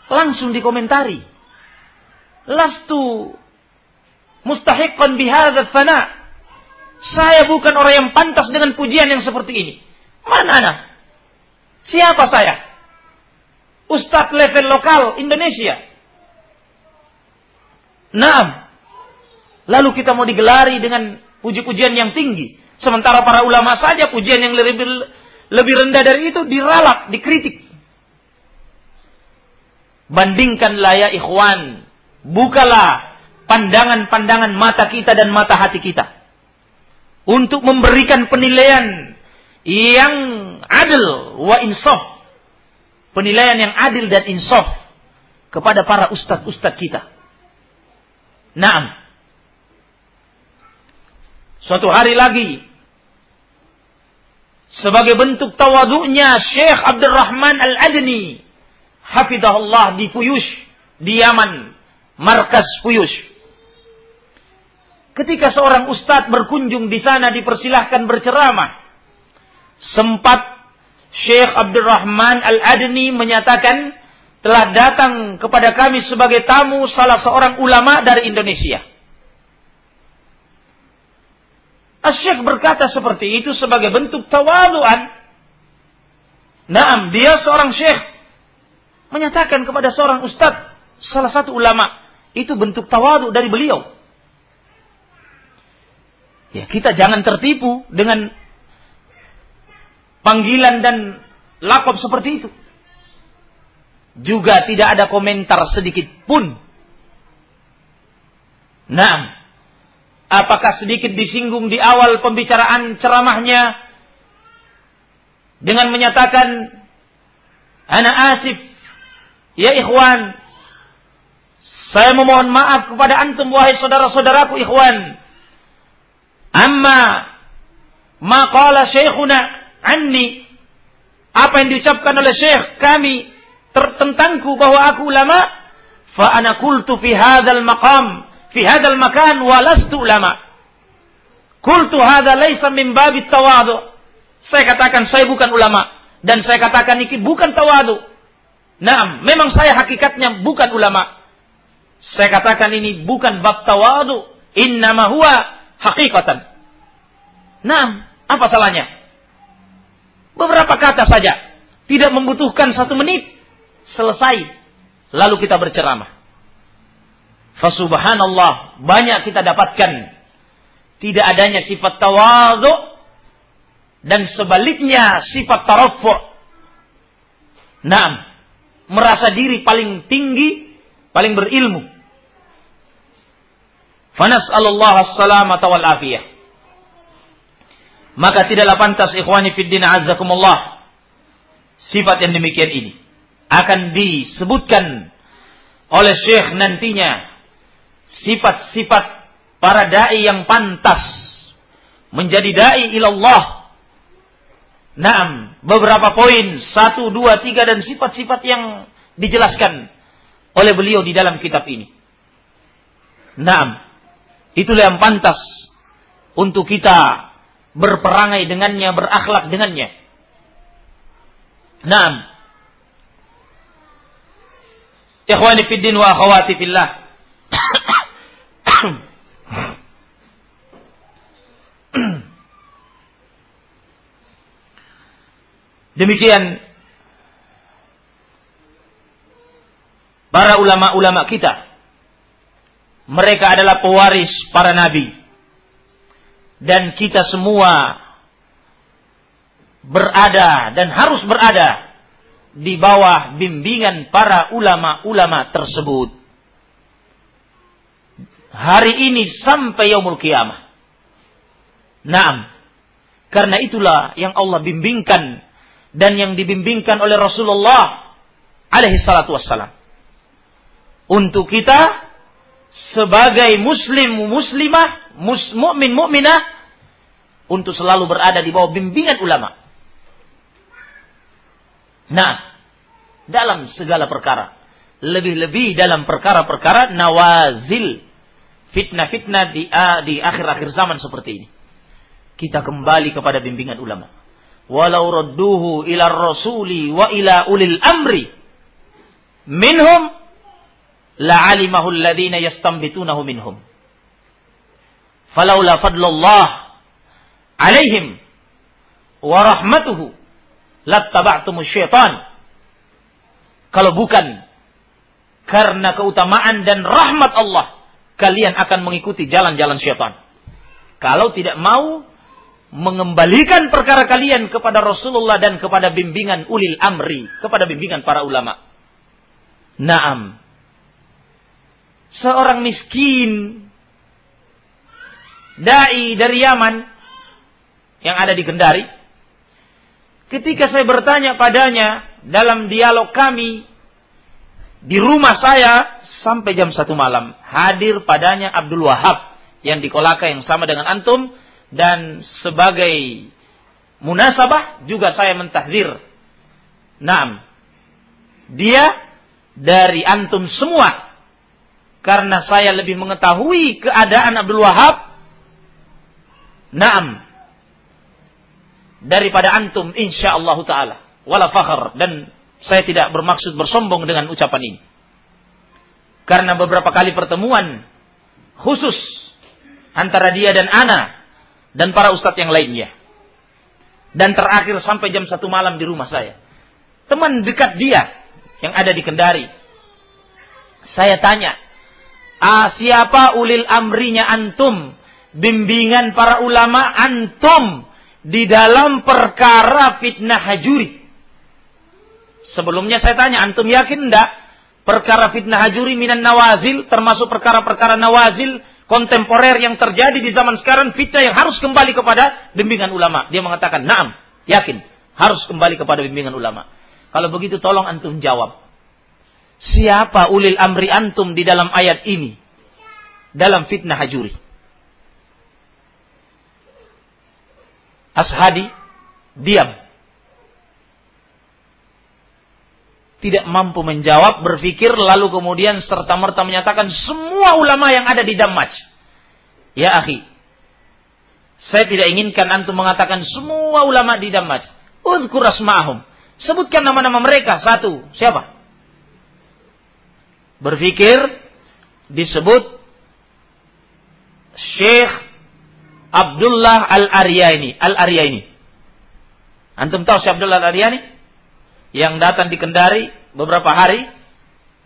langsung dikomentari. Lastu mustahiqan bihadza fana. Saya bukan orang yang pantas dengan pujian yang seperti ini. Mana ana siapa saya? Ustaz level lokal Indonesia. Naam. Lalu kita mau digelari dengan puji-pujian yang tinggi Sementara para ulama saja pujian yang lebih lebih rendah dari itu diralak, dikritik. Bandingkanlah ya ikhwan. Bukalah pandangan-pandangan mata kita dan mata hati kita. Untuk memberikan penilaian yang adil wa insaf. Penilaian yang adil dan insaf kepada para ustadz-ustadz kita. Naam. Suatu hari lagi sebagai bentuk tawaduknya Syekh Abdurrahman Al-Adni hafidahullah di Puyush di Yaman markas Puyush. Ketika seorang ustadz berkunjung di sana dipersilahkan berceramah. Sempat Syekh Abdurrahman Al-Adni menyatakan telah datang kepada kami sebagai tamu salah seorang ulama dari Indonesia Asyik berkata seperti itu sebagai bentuk tawaduan. Naam, dia seorang syekh menyatakan kepada seorang ustadz, salah satu ulama, itu bentuk tawadu dari beliau. Ya, kita jangan tertipu dengan panggilan dan lakop seperti itu. Juga tidak ada komentar sedikit pun. Naam, Apakah sedikit disinggung di awal pembicaraan ceramahnya? Dengan menyatakan ana asif ya ikhwan saya memohon maaf kepada antum wahai saudara-saudaraku ikhwan. Amma ma qala syekhuna anni apa yang diucapkan oleh syekh kami tentangku bahwa aku ulama fa ana qultu fi hadzal maqam fi hadzal makan walastu ulama. Qultu hadza laisa min babit tawadu. Saya katakan saya bukan ulama dan saya katakan ini bukan tawadu. Naam, memang saya hakikatnya bukan ulama. Saya katakan ini bukan bab tawadu, innama huwa hakikatan. Naam, apa salahnya? Beberapa kata saja, tidak membutuhkan satu menit, selesai. Lalu kita berceramah. Fasubhanallah, banyak kita dapatkan tidak adanya sifat tawadhu dan sebaliknya sifat tarafu'. Naam, merasa diri paling tinggi, paling berilmu. Fanas'alullah as-salamata wal afiyah. Maka tidaklah pantas ikhwani fiddin azzakumullah sifat yang demikian ini akan disebutkan oleh Syekh nantinya sifat-sifat para dai yang pantas menjadi dai ilallah Naam, beberapa poin, satu, dua, tiga, dan sifat-sifat yang dijelaskan oleh beliau di dalam kitab ini. Naam, itulah yang pantas untuk kita berperangai dengannya, berakhlak dengannya. Naam. Ikhwani fiddin wa akhawati fillah. [CLEARS THROAT] Demikian para ulama-ulama kita. Mereka adalah pewaris para nabi. Dan kita semua berada dan harus berada di bawah bimbingan para ulama-ulama tersebut. Hari ini sampai yaumul kiamah. Naam. Karena itulah yang Allah bimbingkan dan yang dibimbingkan oleh Rasulullah alaihi salatu wassalam. Untuk kita sebagai muslim muslimah, mus, mukmin mukminah untuk selalu berada di bawah bimbingan ulama. Nah, dalam segala perkara, lebih-lebih dalam perkara-perkara nawazil fitnah-fitnah di di akhir-akhir zaman seperti ini. Kita kembali kepada bimbingan ulama. Walau radduhu ila rasuli wa ila ulil amri minhum la'alimahu alladhina yastambitunahu minhum. Falaula fadlullah alaihim wa rahmatuhu lattaba'tum syaitan. Kalau bukan karena keutamaan dan rahmat Allah kalian akan mengikuti jalan-jalan syaitan kalau tidak mau mengembalikan perkara kalian kepada Rasulullah dan kepada bimbingan ulil amri, kepada bimbingan para ulama. Naam. Seorang miskin dai dari Yaman yang ada di Kendari, ketika saya bertanya padanya dalam dialog kami di rumah saya sampai jam satu malam hadir padanya Abdul Wahab yang di Kolaka yang sama dengan antum dan sebagai munasabah juga saya mentahdir. Naam. Dia dari antum semua. Karena saya lebih mengetahui keadaan Abdul Wahab. Naam. Daripada antum insyaallah taala. Wala dan saya tidak bermaksud bersombong dengan ucapan ini. Karena beberapa kali pertemuan khusus antara dia dan ana dan para ustadz yang lainnya. Dan terakhir sampai jam satu malam di rumah saya. Teman dekat dia yang ada di Kendari. Saya tanya, ah, siapa ulil amrinya antum? Bimbingan para ulama antum di dalam perkara fitnah hajuri. Sebelumnya saya tanya, antum yakin enggak? Perkara fitnah hajuri minan nawazil, termasuk perkara-perkara nawazil, kontemporer yang terjadi di zaman sekarang fitnah yang harus kembali kepada bimbingan ulama. Dia mengatakan, "Na'am, yakin harus kembali kepada bimbingan ulama." Kalau begitu tolong antum jawab. Siapa ulil amri antum di dalam ayat ini? Dalam fitnah hajuri. Ashadi diam. Tidak mampu menjawab, berpikir, lalu kemudian serta-merta menyatakan semua ulama yang ada di Damaj. Ya akhi, saya tidak inginkan antum mengatakan semua ulama di Damaj. Udhkur asma'ahum. Sebutkan nama-nama mereka. Satu, siapa? Berpikir, disebut Syekh Abdullah Al-Aryani. Al-Aryani. Antum tahu Syekh Abdullah Al-Aryani? Yang datang di Kendari beberapa hari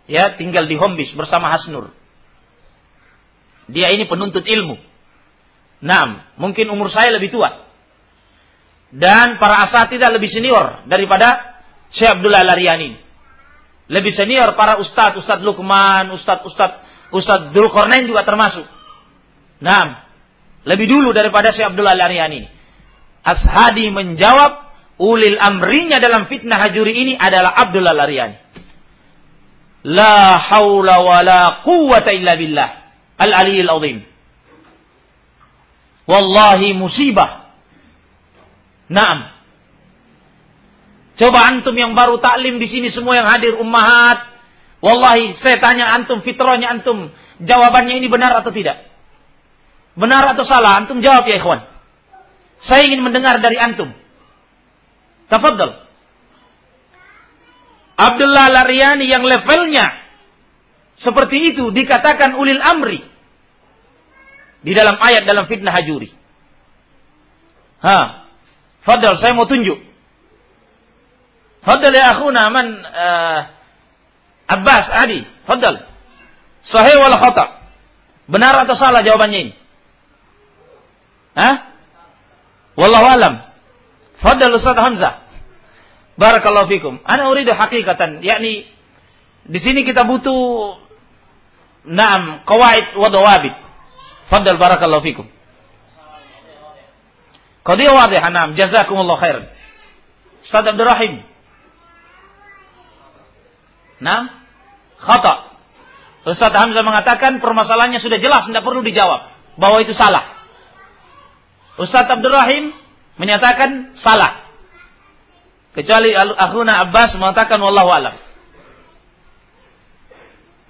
ya tinggal di Hombis bersama Hasnur. Dia ini penuntut ilmu. Nah, mungkin umur saya lebih tua. dan para asatidah lebih senior daripada Syekh Abdullah Lariani. Lebih senior para ustadz, ustadz Lukman, ustadz ustadz ustadz Dzulkarnain juga termasuk. Nah, lebih dulu daripada Syekh Abdullah Lariani. Ashadi menjawab, ulil amrinya dalam fitnah hajuri ini adalah Abdullah Lariani. La haula wa la quwata illa billah. Al-aliyil azim. Wallahi musibah. Naam. Coba antum yang baru taklim di sini semua yang hadir ummahat. Wallahi saya tanya antum fitrahnya antum. Jawabannya ini benar atau tidak? Benar atau salah? Antum jawab ya ikhwan. Saya ingin mendengar dari antum. Tafadhal. Abdullah Lariani yang levelnya seperti itu dikatakan ulil amri di dalam ayat dalam fitnah hajuri. Ha. Fadal, saya mau tunjuk. Fadal ya akhuna man uh, Abbas Adi. Fadal. Sahih wal khata. Benar atau salah jawabannya ini? Hah? Wallahu alam. Fadal Ustaz Hamzah. Barakallahu fikum. Ana uridu hakikatan, yakni di sini kita butuh naam qawaid wa dawabit. Fadal barakallahu fikum. Qadiyah wadih, naam. Jazakumullah khairan. Ustaz Abdul Rahim. Nah, khata. Ustaz Hamzah mengatakan permasalahannya sudah jelas, tidak perlu dijawab. Bahwa itu salah. Ustaz Abdul Rahim menyatakan salah. Kecuali Akhuna Abbas mengatakan wallahu alam.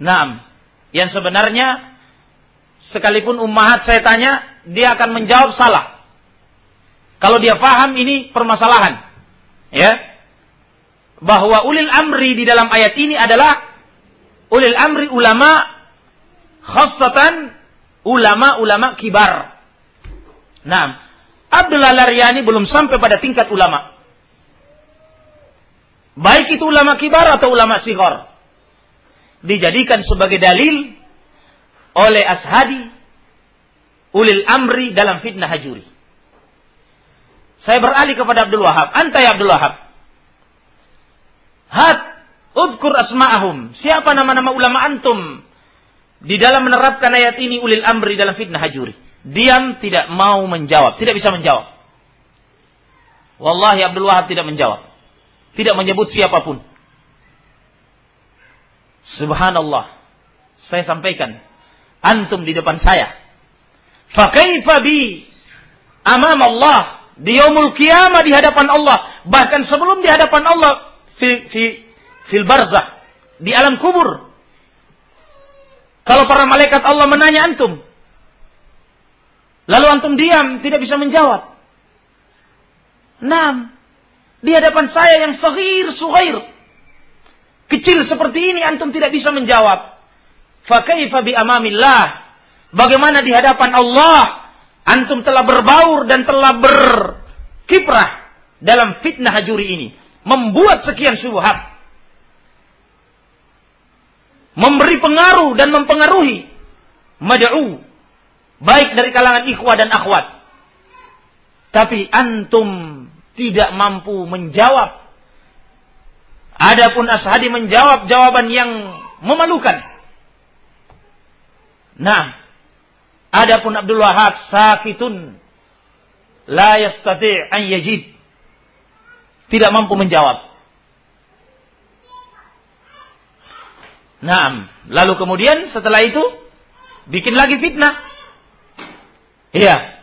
Naam. Yang sebenarnya sekalipun ummahat saya tanya, dia akan menjawab salah. Kalau dia paham ini permasalahan. Ya. Bahwa ulil amri di dalam ayat ini adalah ulil amri ulama khassatan ulama-ulama kibar. Nah, Abdullah Laryani belum sampai pada tingkat ulama. Baik itu ulama kibar atau ulama sighar. Dijadikan sebagai dalil oleh ashadi ulil amri dalam fitnah hajuri. Saya beralih kepada Abdul Wahab. Antai Abdul Wahab. Hat, udkur asma'ahum. Siapa nama-nama ulama antum di dalam menerapkan ayat ini ulil amri dalam fitnah hajuri? Diam tidak mau menjawab, tidak bisa menjawab. Wallahi Abdul Wahab tidak menjawab. Tidak menyebut siapa pun. Subhanallah. Saya sampaikan antum di depan saya. Fakaifa bi amam Allah di yaumul qiyamah di hadapan Allah, bahkan sebelum di hadapan Allah fi fi fil barzah di alam kubur. Kalau para malaikat Allah menanya antum, lalu antum diam, tidak bisa menjawab. Enam, di hadapan saya yang sahir, suhair, kecil seperti ini antum tidak bisa menjawab. Fakaifa bi amamillah? Bagaimana di hadapan Allah antum telah berbaur dan telah berkiprah dalam fitnah hajuri ini, membuat sekian syubhat. Memberi pengaruh dan mempengaruhi mad'u baik dari kalangan ikhwah dan akhwat. Tapi antum tidak mampu menjawab. Adapun Ashadi menjawab jawaban yang memalukan. Nah, adapun Abdul Wahab sakitun la yastati' an yajid. Tidak mampu menjawab. Nah, lalu kemudian setelah itu bikin lagi fitnah. Iya.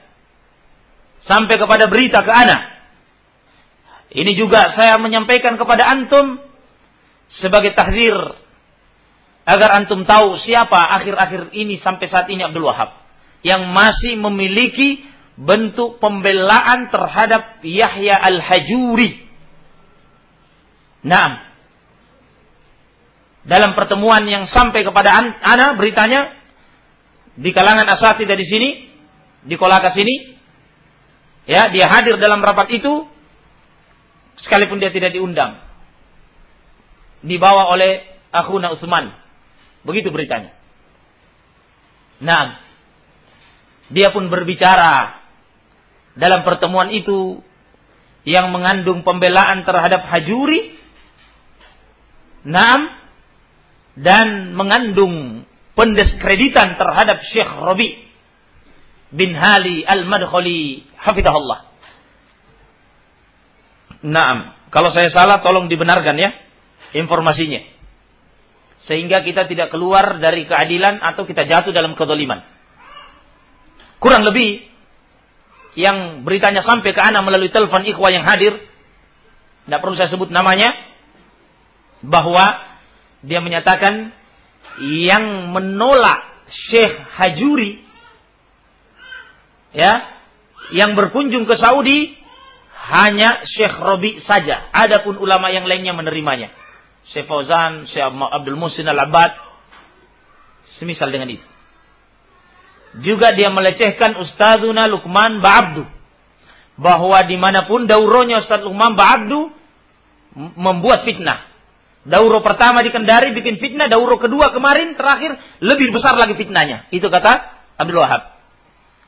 Sampai kepada berita ke anak. Ini juga saya menyampaikan kepada antum sebagai tahzir agar antum tahu siapa akhir-akhir ini sampai saat ini Abdul Wahab yang masih memiliki bentuk pembelaan terhadap Yahya Al-Hajuri. Nah, dalam pertemuan yang sampai kepada ana beritanya di kalangan asati dari sini di Kolaka sini ya dia hadir dalam rapat itu sekalipun dia tidak diundang dibawa oleh Akhuna Utsman Begitu beritanya. Nah, dia pun berbicara dalam pertemuan itu yang mengandung pembelaan terhadap hajuri. Naam. Dan mengandung pendeskreditan terhadap Syekh Robi bin Hali Al-Madkhali hafidahullah. Naam. Kalau saya salah tolong dibenarkan ya informasinya. Sehingga kita tidak keluar dari keadilan atau kita jatuh dalam kedoliman. Kurang lebih yang beritanya sampai ke anak melalui telepon ikhwah yang hadir, tidak perlu saya sebut namanya, bahwa dia menyatakan yang menolak Syekh Hajuri ya yang berkunjung ke Saudi hanya Syekh Robi saja. Adapun ulama yang lainnya menerimanya. Syekh Fauzan, Syekh Abdul Musin Al-Abad. Semisal dengan itu. Juga dia melecehkan Ustadzuna Lukman Ba'abdu. Bahwa di mana pun dauronya Ustadz Lukman Ba'abdu membuat fitnah. Dauro pertama di Kendari bikin fitnah, dauro kedua kemarin terakhir lebih besar lagi fitnahnya. Itu kata Abdul Wahab.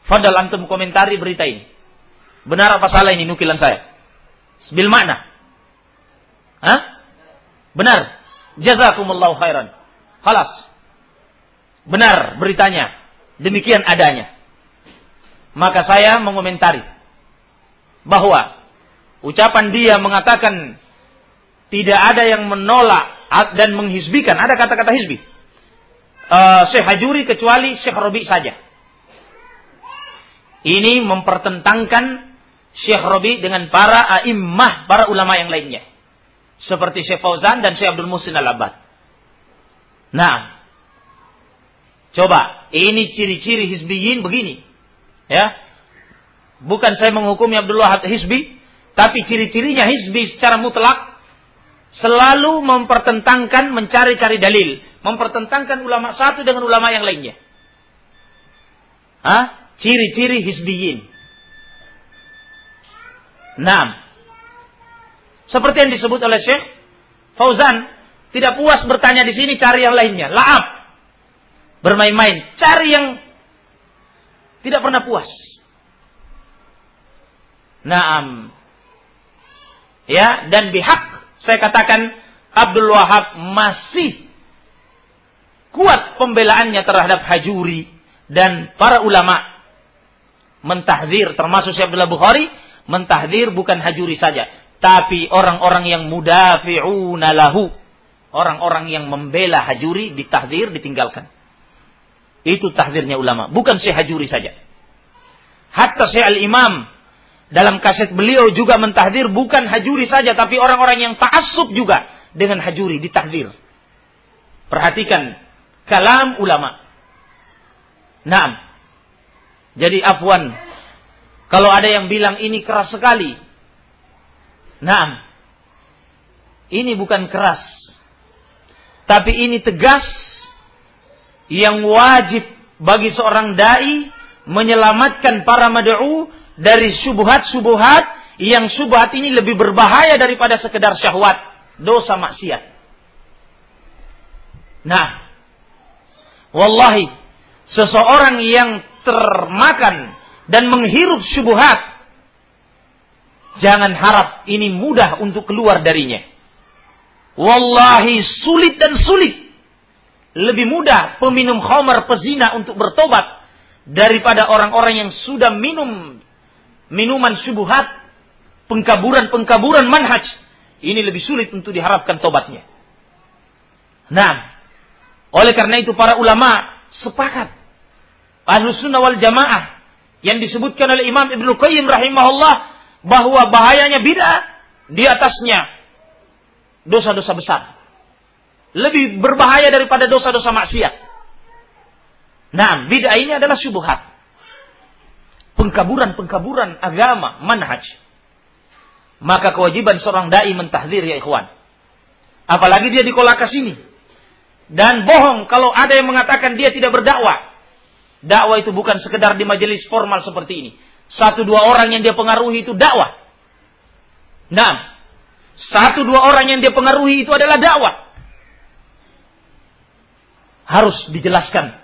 Fadal antum komentari berita ini. Benar apa salah ini nukilan saya? Bil makna. Hah? Benar. Jazakumullahu khairan. Halas. Benar beritanya. Demikian adanya. Maka saya mengomentari bahwa ucapan dia mengatakan tidak ada yang menolak dan menghizbikan. Ada kata-kata hizbi. Uh, Syekh Hajuri kecuali Syekh Robi saja. Ini mempertentangkan Syekh Robi dengan para a'immah, para ulama yang lainnya. Seperti Syekh Fauzan dan Syekh Abdul Musin Al-Abad. Nah, coba ini ciri-ciri hizbiyin begini. Ya, bukan saya menghukumi Abdullah Hizbi, tapi ciri-cirinya hizbi secara mutlak selalu mempertentangkan mencari-cari dalil, mempertentangkan ulama satu dengan ulama yang lainnya. Hah? Ciri-ciri hizbiyin. Nah, seperti yang disebut oleh Syekh Fauzan, tidak puas bertanya di sini cari yang lainnya. Laap. Bermain-main, cari yang tidak pernah puas. Naam. Ya, dan bihak saya katakan Abdul Wahab masih kuat pembelaannya terhadap Hajuri dan para ulama mentahdir termasuk Syekh Abdullah Bukhari mentahdir bukan Hajuri saja tapi orang-orang yang mudafi'una lahu. Orang-orang yang membela hajuri ditahdir, ditinggalkan. Itu tahdirnya ulama. Bukan Syekh Hajuri saja. Hatta Syekh Al-Imam dalam kaset beliau juga mentahdir bukan hajuri saja tapi orang-orang yang ta'assub juga dengan hajuri ditahdir. Perhatikan kalam ulama. Naam. Jadi afwan. Kalau ada yang bilang ini keras sekali, Nah, ini bukan keras. Tapi ini tegas yang wajib bagi seorang dai menyelamatkan para mad'u dari subuhat-subuhat yang subuhat ini lebih berbahaya daripada sekedar syahwat, dosa maksiat. Nah, wallahi seseorang yang termakan dan menghirup subuhat Jangan harap ini mudah untuk keluar darinya. Wallahi sulit dan sulit. Lebih mudah peminum khamar pezina untuk bertobat daripada orang-orang yang sudah minum minuman subuhat, pengkaburan-pengkaburan manhaj. Ini lebih sulit untuk diharapkan tobatnya. Nah, oleh karena itu para ulama sepakat. Ahlus sunnah wal jamaah yang disebutkan oleh Imam Ibnu Qayyim rahimahullah bahwa bahayanya bid'ah di atasnya dosa-dosa besar. Lebih berbahaya daripada dosa-dosa maksiat. Nah, bid'ah ini adalah syubhat. Pengkaburan-pengkaburan agama, manhaj. Maka kewajiban seorang dai mentahdir ya ikhwan. Apalagi dia di kolakas ini. Dan bohong kalau ada yang mengatakan dia tidak berdakwah. Dakwah itu bukan sekedar di majelis formal seperti ini satu dua orang yang dia pengaruhi itu dakwah. Nah, satu dua orang yang dia pengaruhi itu adalah dakwah. Harus dijelaskan.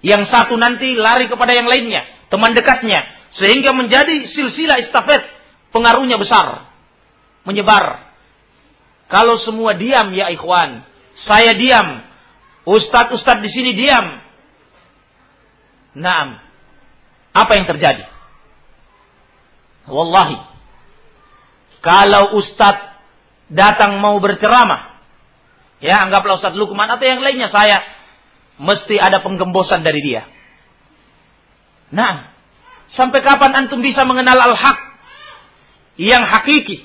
Yang satu nanti lari kepada yang lainnya, teman dekatnya, sehingga menjadi silsilah istafet pengaruhnya besar, menyebar. Kalau semua diam ya ikhwan, saya diam, ustadz-ustadz di sini diam. Naam. Apa yang terjadi? Wallahi. Kalau ustadz datang mau berceramah, ya anggaplah ustadz Lukman atau yang lainnya saya, mesti ada penggembosan dari dia. Nah, sampai kapan antum bisa mengenal al-haq yang hakiki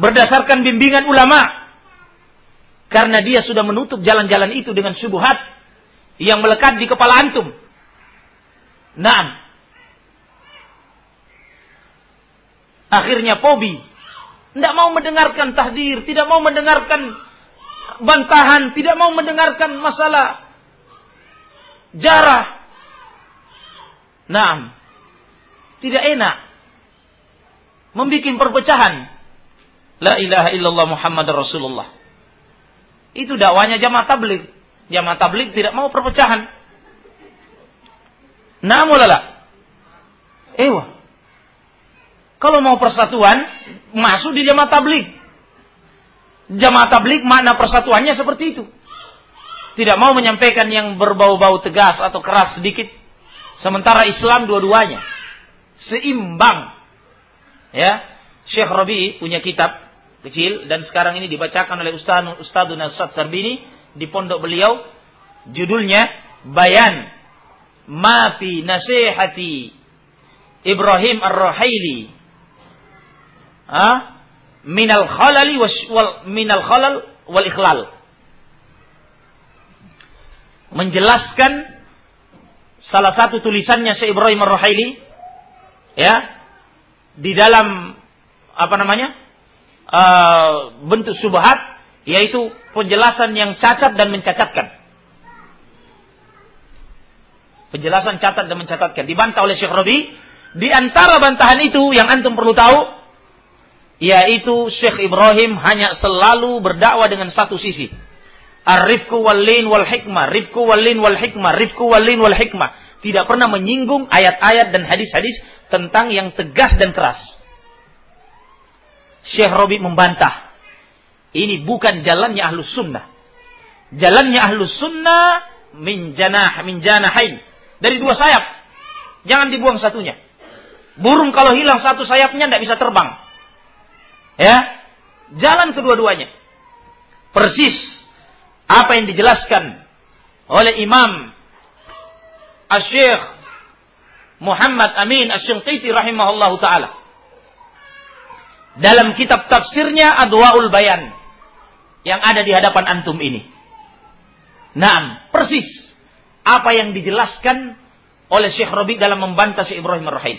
berdasarkan bimbingan ulama? Karena dia sudah menutup jalan-jalan itu dengan subuhat yang melekat di kepala antum. Nah, akhirnya Pobi tidak mau mendengarkan tahdir, tidak mau mendengarkan bantahan, tidak mau mendengarkan masalah jarah. Nah, tidak enak membuat perpecahan. La ilaha illallah Muhammad Rasulullah. Itu dakwanya jamaah tabligh. Jamaah tabligh tidak mau perpecahan. Namulala. Ewa. Kalau mau persatuan, masuk di jamaah tabligh. Jamaah tabligh makna persatuannya seperti itu. Tidak mau menyampaikan yang berbau-bau tegas atau keras sedikit. Sementara Islam dua-duanya. Seimbang. Ya. Syekh Rabi punya kitab kecil dan sekarang ini dibacakan oleh Ustaz Ustaz Ustaz Sarbini di pondok beliau judulnya Bayan Ma fi Nasihati Ibrahim Ar-Ruhaili ha? Minal khalali wal minal khalal wal ikhlal. Menjelaskan salah satu tulisannya Syekh Ibrahim Ar-Ruhaili ya di dalam apa namanya uh, bentuk subhat yaitu penjelasan yang cacat dan mencacatkan. Penjelasan cacat dan mencatatkan dibantah oleh Syekh Rabi. Di antara bantahan itu yang antum perlu tahu yaitu Syekh Ibrahim hanya selalu berdakwah dengan satu sisi. Ar-rifku wal-lin wal hikmah, rifku wal-lin wal hikmah, rifku wal-lin wal hikmah. Tidak pernah menyinggung ayat-ayat dan hadis-hadis tentang yang tegas dan keras. Syekh Robi membantah. Ini bukan jalannya ahlus sunnah. Jalannya ahlus sunnah min janah min janahain. Dari dua sayap. Jangan dibuang satunya. Burung kalau hilang satu sayapnya tidak bisa terbang. Ya. Jalan kedua-duanya. Persis apa yang dijelaskan oleh Imam Asy-Syaikh Muhammad Amin Asy-Syanqiti rahimahullahu taala dalam kitab tafsirnya Adwaul Bayan yang ada di hadapan antum ini. Nah, persis apa yang dijelaskan oleh Syekh Robi dalam membantah Syekh Ibrahim Ar-Rahim.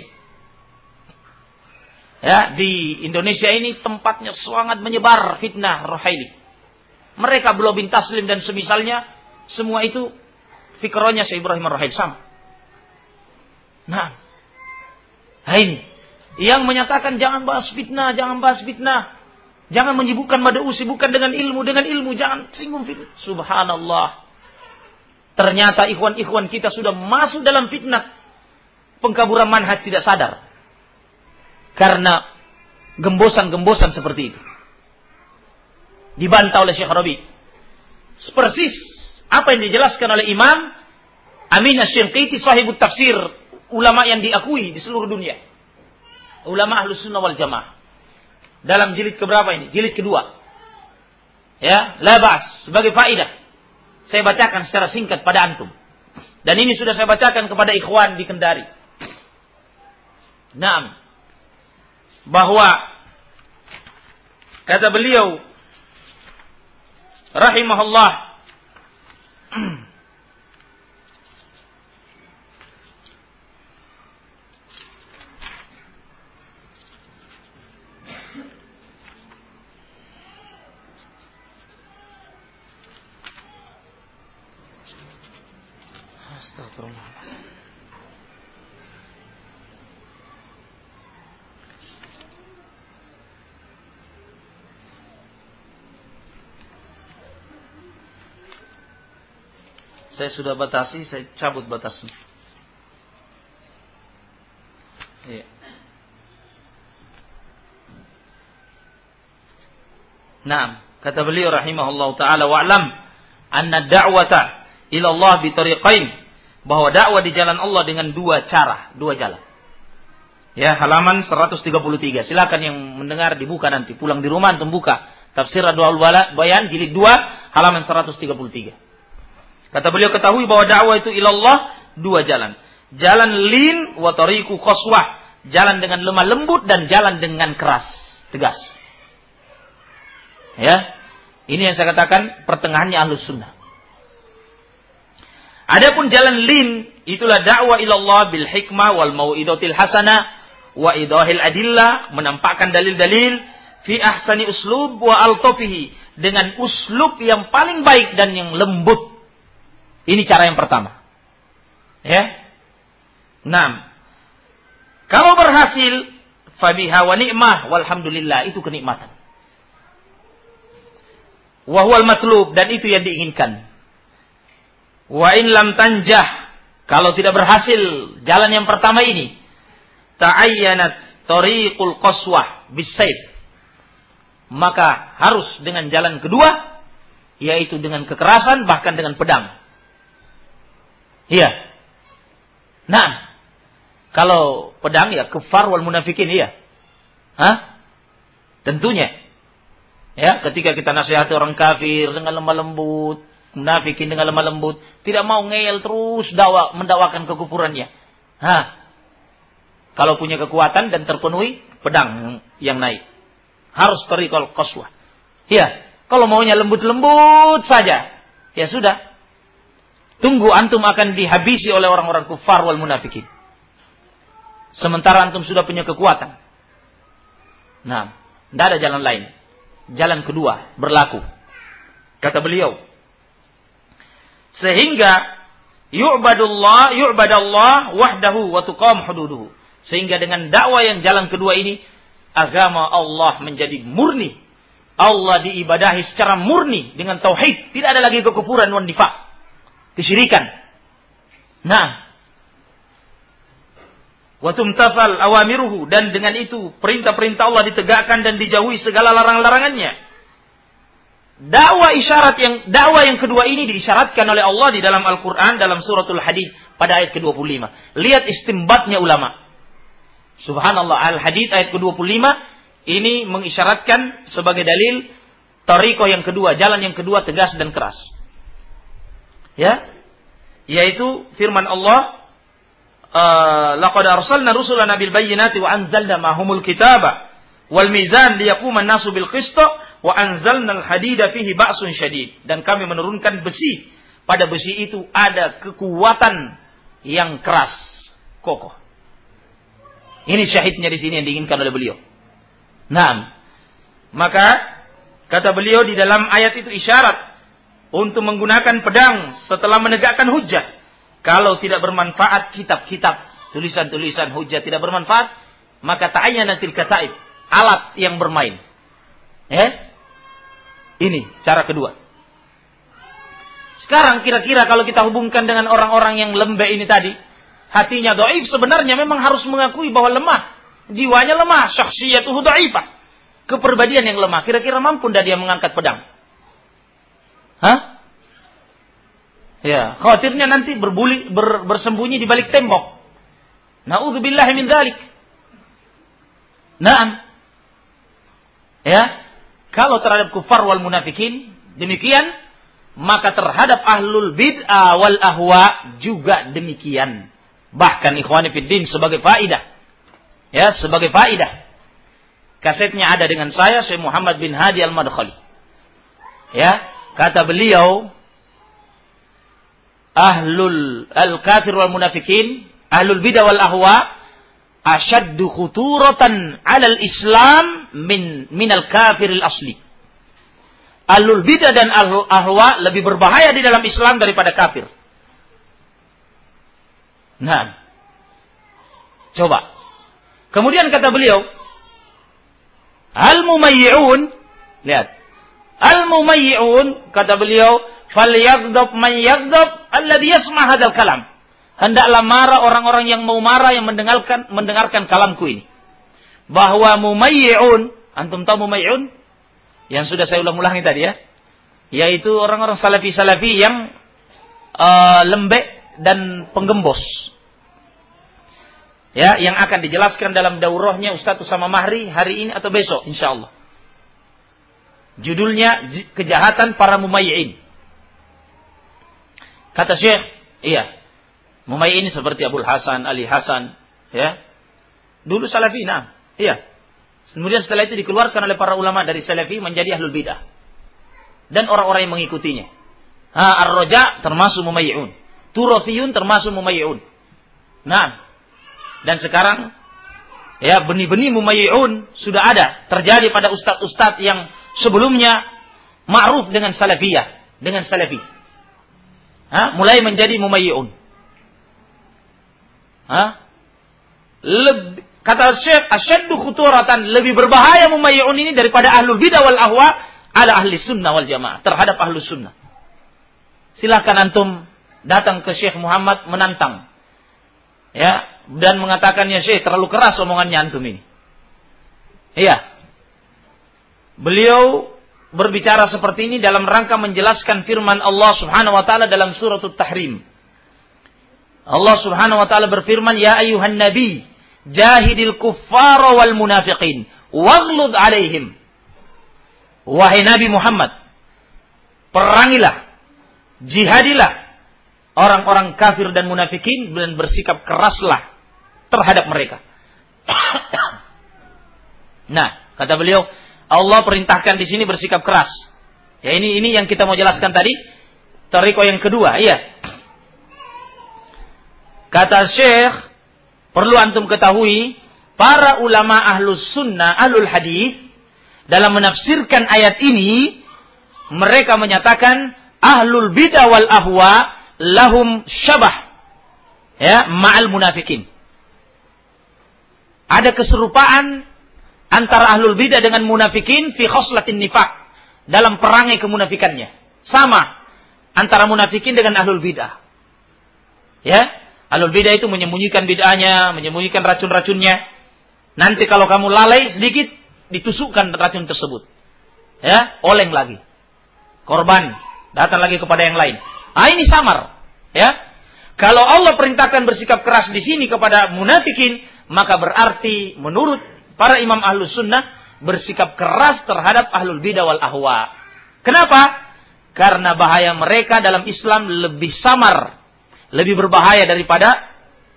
Ya, di Indonesia ini tempatnya sangat menyebar fitnah Rohaili. Mereka belum bin Taslim dan semisalnya, semua itu fikronya Syekh Ibrahim Ar-Rahim sama. Nah, ini yang menyatakan jangan bahas fitnah, jangan bahas fitnah. Jangan menyibukkan mad'u, sibukkan dengan ilmu, dengan ilmu, jangan singgung fitnah. Subhanallah. Ternyata ikhwan-ikhwan kita sudah masuk dalam fitnah. Pengkaburan manhaj tidak sadar. Karena gembosan-gembosan seperti itu. Dibantah oleh Syekh Rabi. Persis apa yang dijelaskan oleh Imam Amin Asyinqiti sahibut tafsir. Ulama yang diakui di seluruh dunia ulama ahlus sunnah wal jamaah. Dalam jilid keberapa ini? Jilid kedua. Ya, labas sebagai faidah. Saya bacakan secara singkat pada antum. Dan ini sudah saya bacakan kepada ikhwan di Kendari. Naam. Bahwa kata beliau rahimahullah [CLEARS THROAT] Saya sudah batasi, saya cabut batasnya. Iya. Nah, kata beliau rahimahullah taala wa'lam anna da'wata ila Allah bi tariqain bahwa dakwah di jalan Allah dengan dua cara, dua jalan. Ya, halaman 133. Silakan yang mendengar dibuka nanti. Pulang di rumah antum buka. Tafsir Adwaul Bayan jilid 2 halaman 133. Kata beliau ketahui bahwa dakwah itu ilallah dua jalan. Jalan lin wa tariqu qaswah. Jalan dengan lemah lembut dan jalan dengan keras, tegas. Ya. Ini yang saya katakan pertengahannya ahlus sunnah. Adapun jalan lin itulah dakwah ilallah bil hikmah wal mau'idatil hasanah wa idahil adillah menampakkan dalil-dalil fi ahsani uslub wa altofihi dengan uslub yang paling baik dan yang lembut. Ini cara yang pertama. Ya. Enam. Kalau berhasil fabiha wa ni'mah walhamdulillah itu kenikmatan. Wa huwal matlub dan itu yang diinginkan. Wa in lam tanjah kalau tidak berhasil jalan yang pertama ini ta'ayyanat tariqul qaswah bisayf maka harus dengan jalan kedua yaitu dengan kekerasan bahkan dengan pedang iya nah kalau pedang ya kefar wal munafikin iya Hah? tentunya ya ketika kita nasihati orang kafir dengan lemah lembut munafikin dengan lemah lembut tidak mau ngeyel terus dakwah mendakwakan kekufurannya Hah? Kalau punya kekuatan dan terpenuhi pedang yang naik. Harus terikol koswa. Ya, kalau maunya lembut-lembut saja, ya sudah. Tunggu antum akan dihabisi oleh orang-orang kufar wal munafikin. Sementara antum sudah punya kekuatan. Nah, tidak ada jalan lain. Jalan kedua berlaku. Kata beliau. Sehingga yu'badullah yu'badallah wahdahu wa tuqam hududuhu. Sehingga dengan dakwah yang jalan kedua ini, agama Allah menjadi murni. Allah diibadahi secara murni dengan tauhid. Tidak ada lagi kekufuran dan nifak. Kesyirikan. Nah. Watumtafal awamiruhu. Dan dengan itu perintah-perintah Allah ditegakkan dan dijauhi segala larang-larangannya. Dakwah isyarat yang dakwah yang kedua ini diisyaratkan oleh Allah di dalam Al-Qur'an dalam suratul Hadid pada ayat ke-25. Lihat istimbatnya ulama. Subhanallah Al-Hadid ayat ke-25 ini mengisyaratkan sebagai dalil tariko yang kedua, jalan yang kedua tegas dan keras. Ya. Yaitu firman Allah uh, laqad arsalna rusulana bil bayyinati wa anzalna mahumul kitaba wal mizan liyaquma an-nasu bil qist wa anzalna al-hadida fihi ba'sun syadid. Dan kami menurunkan besi. Pada besi itu ada kekuatan yang keras kokoh. Ini syahidnya di sini yang diinginkan oleh beliau. Nah, maka kata beliau di dalam ayat itu isyarat untuk menggunakan pedang setelah menegakkan hujah. Kalau tidak bermanfaat kitab-kitab, tulisan-tulisan hujah tidak bermanfaat, maka ta'ayyana tilka ta'ib, alat yang bermain. Ya? Ini cara kedua. Sekarang kira-kira kalau kita hubungkan dengan orang-orang yang lembek ini tadi, hatinya doif sebenarnya memang harus mengakui bahwa lemah. Jiwanya lemah, syakhsiyatuhu dhaifah. Kepribadian yang lemah. Kira-kira mampu tidak dia mengangkat pedang? Hah? Ya, khawatirnya nanti berbuli, ber, bersembunyi di balik tembok. Nauzubillahi min dzalik. Naam. Ya, kalau terhadap kufar wal munafikin demikian, maka terhadap ahlul bid'ah wal ahwa juga demikian. Bahkan ikhwani fiddin sebagai faidah. Ya, sebagai faidah. Kasetnya ada dengan saya, saya Muhammad bin Hadi Al-Madkhali. Ya, kata beliau, ahlul al-kafir wal munafikin, ahlul bidah wal ahwa, asyaddu khuturatan alal Islam min minal kafir al-asli. Ahlul bidah dan ahlul ahwa lebih berbahaya di dalam Islam daripada kafir. Nah. Coba. Kemudian kata beliau, Al-mumayyi'un, lihat. Al-mumayyi'un, kata beliau, falyaghdab man yaghdab alladhi yasma' hadzal kalam. Hendaklah marah orang-orang yang mau marah yang mendengarkan mendengarkan kalamku ini. Bahwa mumayyi'un, antum tahu mumayyi'un? Yang sudah saya ulang-ulangi tadi ya. Yaitu orang-orang salafi-salafi yang uh, lembek dan penggembos. Ya, yang akan dijelaskan dalam daurahnya Ustaz Usama Mahri hari ini atau besok insya Allah. Judulnya kejahatan para mumayyin. Kata Syekh, iya. Mumayyin seperti Abdul Hasan, Ali Hasan, ya. Dulu salafi, nah, iya. Kemudian setelah itu dikeluarkan oleh para ulama dari salafi menjadi ahlul bidah. Dan orang-orang yang mengikutinya. Ha, Ar-Roja termasuk mumayyi'un. Turafiyun termasuk mumayyi'un. Nah, dan sekarang ya benih-benih mumayyi'un sudah ada terjadi pada ustadz-ustadz yang sebelumnya ma'ruf dengan salafiyah, dengan salafi. Ha, mulai menjadi mumayyi'un. Ha? Lebih, Kata Syekh, asyaddu khuturatan lebih berbahaya mumayyi'un ini daripada ahlul bidah wal ahwa ala ahli sunnah wal jamaah. Terhadap ahlu sunnah. Silahkan antum datang ke Syekh Muhammad menantang. Ya, dan mengatakan ya Syekh terlalu keras omongannya antum ini. Iya. Beliau berbicara seperti ini dalam rangka menjelaskan firman Allah Subhanahu wa taala dalam surat At-Tahrim. Allah Subhanahu wa taala berfirman, "Ya ayuhan nabi, jahidil kuffara wal munafiqin waghlud alaihim wahai Nabi Muhammad perangilah jihadilah orang-orang kafir dan munafikin dan bersikap keraslah terhadap mereka [COUGHS] nah kata beliau Allah perintahkan di sini bersikap keras. Ya ini ini yang kita mau jelaskan tadi. Tariko yang kedua iya. Kata Syekh Perlu antum ketahui, para ulama ahlus sunnah, ahlul hadis dalam menafsirkan ayat ini, mereka menyatakan ahlul bidah wal ahwa lahum syabah. Ya ma'al munafikin. Ada keserupaan antara ahlul bidah dengan munafikin fi khoslatin nifak dalam perangai kemunafikannya. Sama antara munafikin dengan ahlul bidah. Ya, Alul bidah itu menyembunyikan bid'ahnya, menyembunyikan racun-racunnya. Nanti kalau kamu lalai sedikit, ditusukkan racun tersebut. Ya, oleng lagi. Korban datang lagi kepada yang lain. Ah ini samar. Ya. Kalau Allah perintahkan bersikap keras di sini kepada munafikin, maka berarti menurut para imam ahlus sunnah bersikap keras terhadap ahlul bidah wal ahwa. Kenapa? Karena bahaya mereka dalam Islam lebih samar lebih berbahaya daripada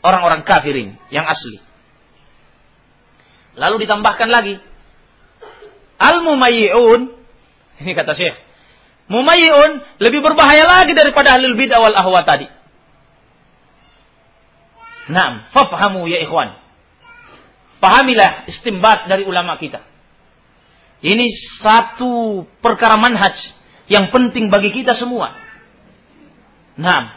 orang-orang kafirin yang asli. Lalu ditambahkan lagi al-mumayyi'un ini kata Syekh. Mumayyi'un lebih berbahaya lagi daripada ahlul bid'ah wal ahwa tadi. Naam, fafhamu ya ikhwan. Pahamilah istimbat dari ulama kita. Ini satu perkara manhaj yang penting bagi kita semua. Nah,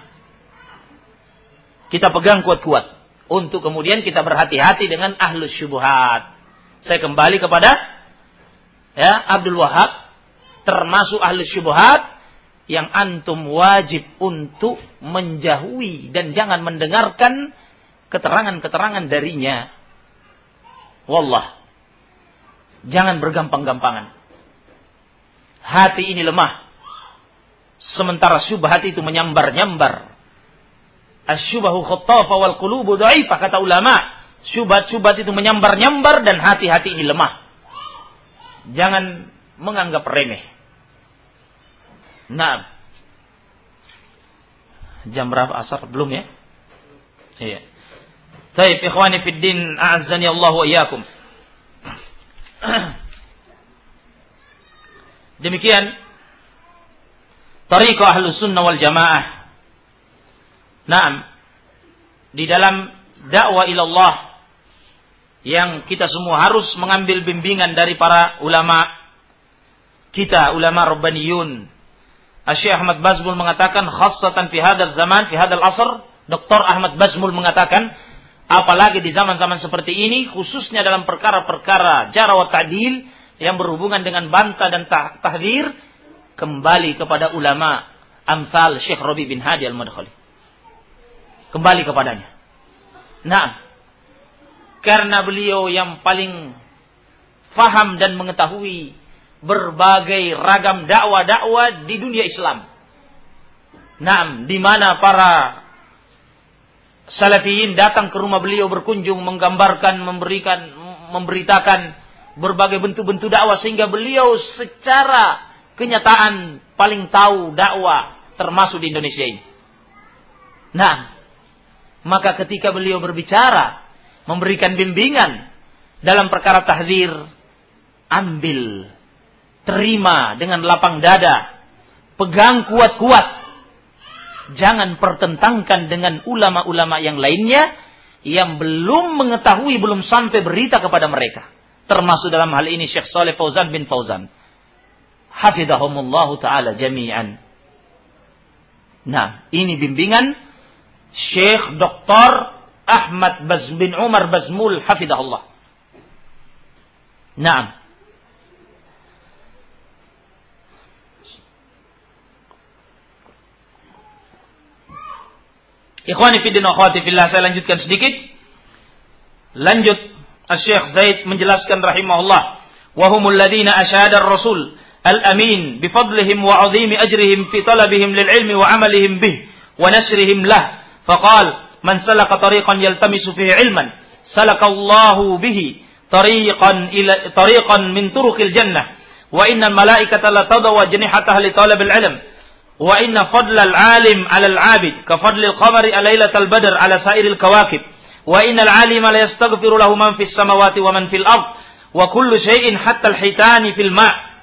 kita pegang kuat-kuat. Untuk kemudian kita berhati-hati dengan ahlus syubuhat. Saya kembali kepada ya Abdul Wahab termasuk ahlus syubuhat yang antum wajib untuk menjauhi dan jangan mendengarkan keterangan-keterangan darinya. Wallah. Jangan bergampang-gampangan. Hati ini lemah. Sementara syubhat itu menyambar-nyambar Asyubahu khattafa wal qulubu dhaifah kata ulama. Syubhat-syubhat itu menyambar-nyambar dan hati-hati ini lemah. Jangan menganggap remeh. Nah. Jam berapa asar? Belum ya? Iya. Baik, ikhwani fid din, a'azzani Allah wa iyyakum. Demikian tariqah ahlus sunnah wal jamaah Nah, di dalam dakwah ilallah yang kita semua harus mengambil bimbingan dari para ulama kita, ulama Rabbaniyun. Asyik Ahmad Bazmul mengatakan khassatan fi hadal zaman, fi hadal asr, Dr. Ahmad Bazmul mengatakan apalagi di zaman-zaman seperti ini khususnya dalam perkara-perkara jara wa ta'dil yang berhubungan dengan bantah dan tahdir kembali kepada ulama amsal Syekh Rabi bin Hadi Al-Madkhali kembali kepadanya. Nah, karena beliau yang paling faham dan mengetahui berbagai ragam dakwah-dakwah di dunia Islam. Nah, di mana para salafiyin datang ke rumah beliau berkunjung menggambarkan, memberikan, memberitakan berbagai bentuk-bentuk dakwah sehingga beliau secara kenyataan paling tahu dakwah termasuk di Indonesia ini. Nah, maka ketika beliau berbicara, memberikan bimbingan dalam perkara tahdir, ambil, terima dengan lapang dada, pegang kuat-kuat. Jangan pertentangkan dengan ulama-ulama yang lainnya yang belum mengetahui, belum sampai berita kepada mereka. Termasuk dalam hal ini Syekh Saleh Fauzan bin Fauzan. Hafidhahumullah ta'ala jami'an. Nah, ini bimbingan Syekh Dr. Ahmad Baz bin Umar Bazmul hafidahullah. Nah. Ikhwani fiddin akhwati fillah saya lanjutkan sedikit. Lanjut Syekh Zaid menjelaskan rahimahullah. Wa humul ladina asyhada ar-rasul al-amin bi fadlihim wa 'azimi ajrihim fi talabihim lil ilmi wa 'amalihim bih wa nasrihim lah. Faqal man salaka tariqan yaltamisu fihi ilman salakallahu bihi tariqan ila tariqan min turuqil jannah. Wa innal malaikata la tadawa janihataha li talabil ilm wa inna fadlal alim 'ala al-'abid ka fadlil qamari 'ala lailatal badr 'ala sa'iril kawakib wa innal 'alima la yastaghfiru lahu man fis samawati wa man fil ard wa kullu shay'in hatta al-hitani fil ma'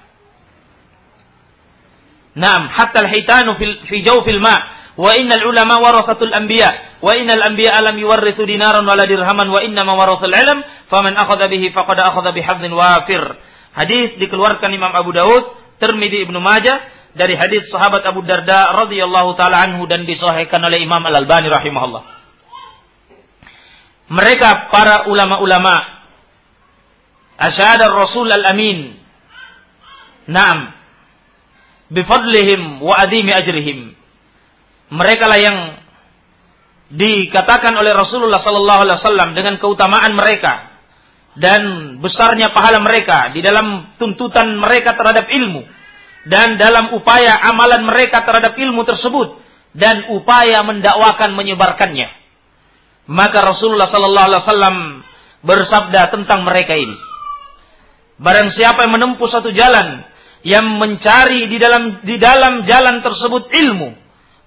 Naam, hatta al-hitanu fil fi jawfil ma' wa innal ulama warathatul anbiya wa innal anbiya lam yuwarrithu dinaran wala dirhaman wa inna ma warathal ilm faman akhadha bihi faqad akhadha bihadzin wafir. Hadis dikeluarkan Imam Abu Daud, Tirmidzi Ibnu Majah dari hadis sahabat Abu Darda radhiyallahu taala anhu dan disahihkan oleh Imam Al Albani rahimahullah. Mereka para ulama-ulama asyhad Rasul Al Amin. Naam. Bifadlihim wa adimi ajrihim. Mereka lah yang dikatakan oleh Rasulullah sallallahu alaihi wasallam dengan keutamaan mereka dan besarnya pahala mereka di dalam tuntutan mereka terhadap ilmu dan dalam upaya amalan mereka terhadap ilmu tersebut dan upaya mendakwakan menyebarkannya. Maka Rasulullah sallallahu alaihi wasallam bersabda tentang mereka ini. Barang siapa yang menempuh satu jalan yang mencari di dalam di dalam jalan tersebut ilmu,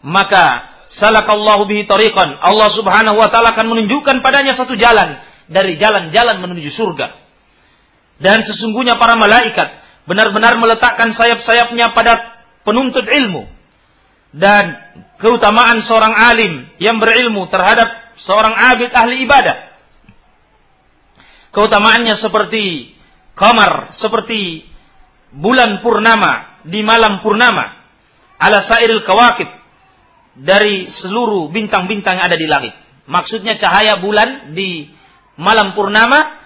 maka salakallahu bihi tariqan. Allah Subhanahu wa taala akan menunjukkan padanya satu jalan dari jalan-jalan menuju surga. Dan sesungguhnya para malaikat benar-benar meletakkan sayap-sayapnya pada penuntut ilmu dan keutamaan seorang alim yang berilmu terhadap seorang abid ahli ibadah. Keutamaannya seperti kamar, seperti bulan purnama di malam purnama ala sairil kawakib dari seluruh bintang-bintang yang ada di langit. Maksudnya cahaya bulan di malam purnama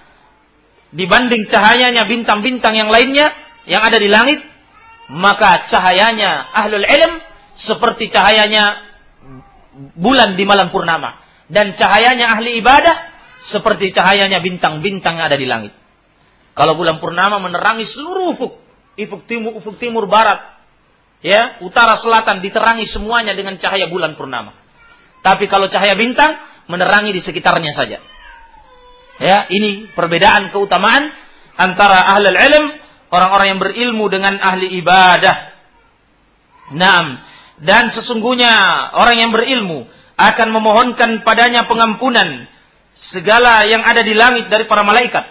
dibanding cahayanya bintang-bintang yang lainnya yang ada di langit, maka cahayanya ahlul ilm seperti cahayanya bulan di malam purnama. Dan cahayanya ahli ibadah seperti cahayanya bintang-bintang yang ada di langit. Kalau bulan purnama menerangi seluruh ufuk, ufuk timur, ufuk timur barat, ya, utara selatan diterangi semuanya dengan cahaya bulan purnama. Tapi kalau cahaya bintang menerangi di sekitarnya saja. Ya, ini perbedaan keutamaan antara ahlul ilm orang-orang yang berilmu dengan ahli ibadah. Naam. Dan sesungguhnya orang yang berilmu akan memohonkan padanya pengampunan segala yang ada di langit dari para malaikat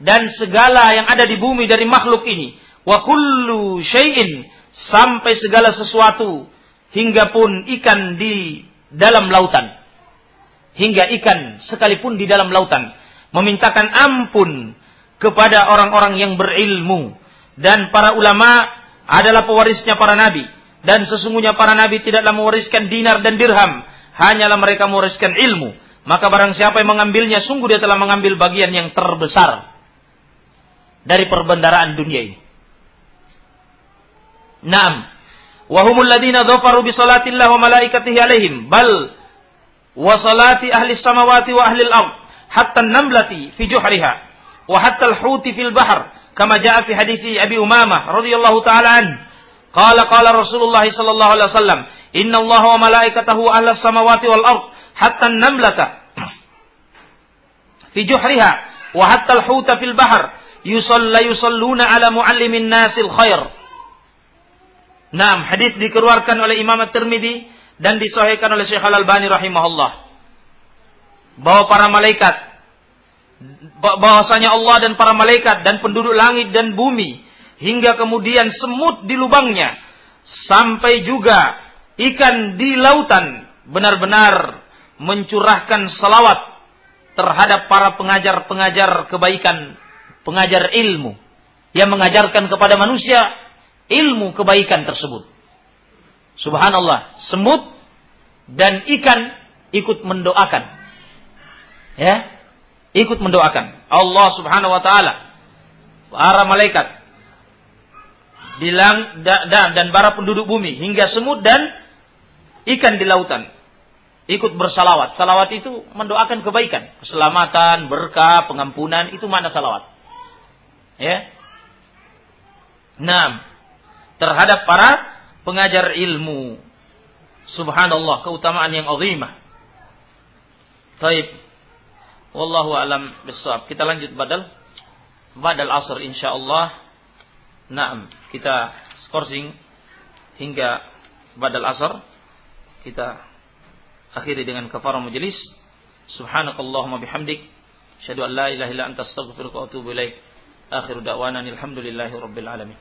dan segala yang ada di bumi dari makhluk ini. Wa kullu syai'in sampai segala sesuatu hingga pun ikan di dalam lautan. Hingga ikan sekalipun di dalam lautan memintakan ampun kepada orang-orang yang berilmu. Dan para ulama adalah pewarisnya para nabi. Dan sesungguhnya para nabi tidaklah mewariskan dinar dan dirham. Hanyalah mereka mewariskan ilmu. Maka barang siapa yang mengambilnya sungguh dia telah mengambil bagian yang terbesar dari perbendaraan dunia ini. Naam. Wa humul ladina dhafaru bi wa malaikatihi alaihim. Bal wa salati ahli samawati wa ahli al-ard hatta namlati fi juhriha wa hatta al-huti fil bahr kama jaa fi hadithi Abi Umamah radhiyallahu taala an qala qala Rasulullah sallallahu alaihi wasallam inna Allah wa malaikatahu ahla samawati wal ard hatta an-namlata fi juhriha wa hatta al-huta fil bahr yusalla yusalluna ala muallimin dikeluarkan oleh Imam At-Tirmidzi dan disahihkan oleh Syekh Al-Albani rahimahullah. Bahwa para malaikat bahwasanya Allah dan para malaikat dan penduduk langit dan bumi hingga kemudian semut di lubangnya sampai juga ikan di lautan benar-benar mencurahkan salawat terhadap para pengajar-pengajar kebaikan, pengajar ilmu yang mengajarkan kepada manusia ilmu kebaikan tersebut. Subhanallah, semut dan ikan ikut mendoakan. Ya, ikut mendoakan Allah Subhanahu wa taala. Para malaikat bilang dan, dan para penduduk bumi hingga semut dan ikan di lautan ikut bersalawat. Salawat itu mendoakan kebaikan, keselamatan, berkah, pengampunan, itu mana salawat. Ya. Nah, terhadap para pengajar ilmu. Subhanallah, keutamaan yang azimah. Taib. Wallahu alam bisawab. Kita lanjut badal. Badal asr insyaallah. Naam, kita skorsing hingga badal asr. Kita akhiri dengan kafarah majelis. Subhanakallahumma bihamdik. Asyhadu an la ilaha illa anta astaghfiruka wa atubu ilaik. Akhiru da'wana alhamdulillahi rabbil alamin.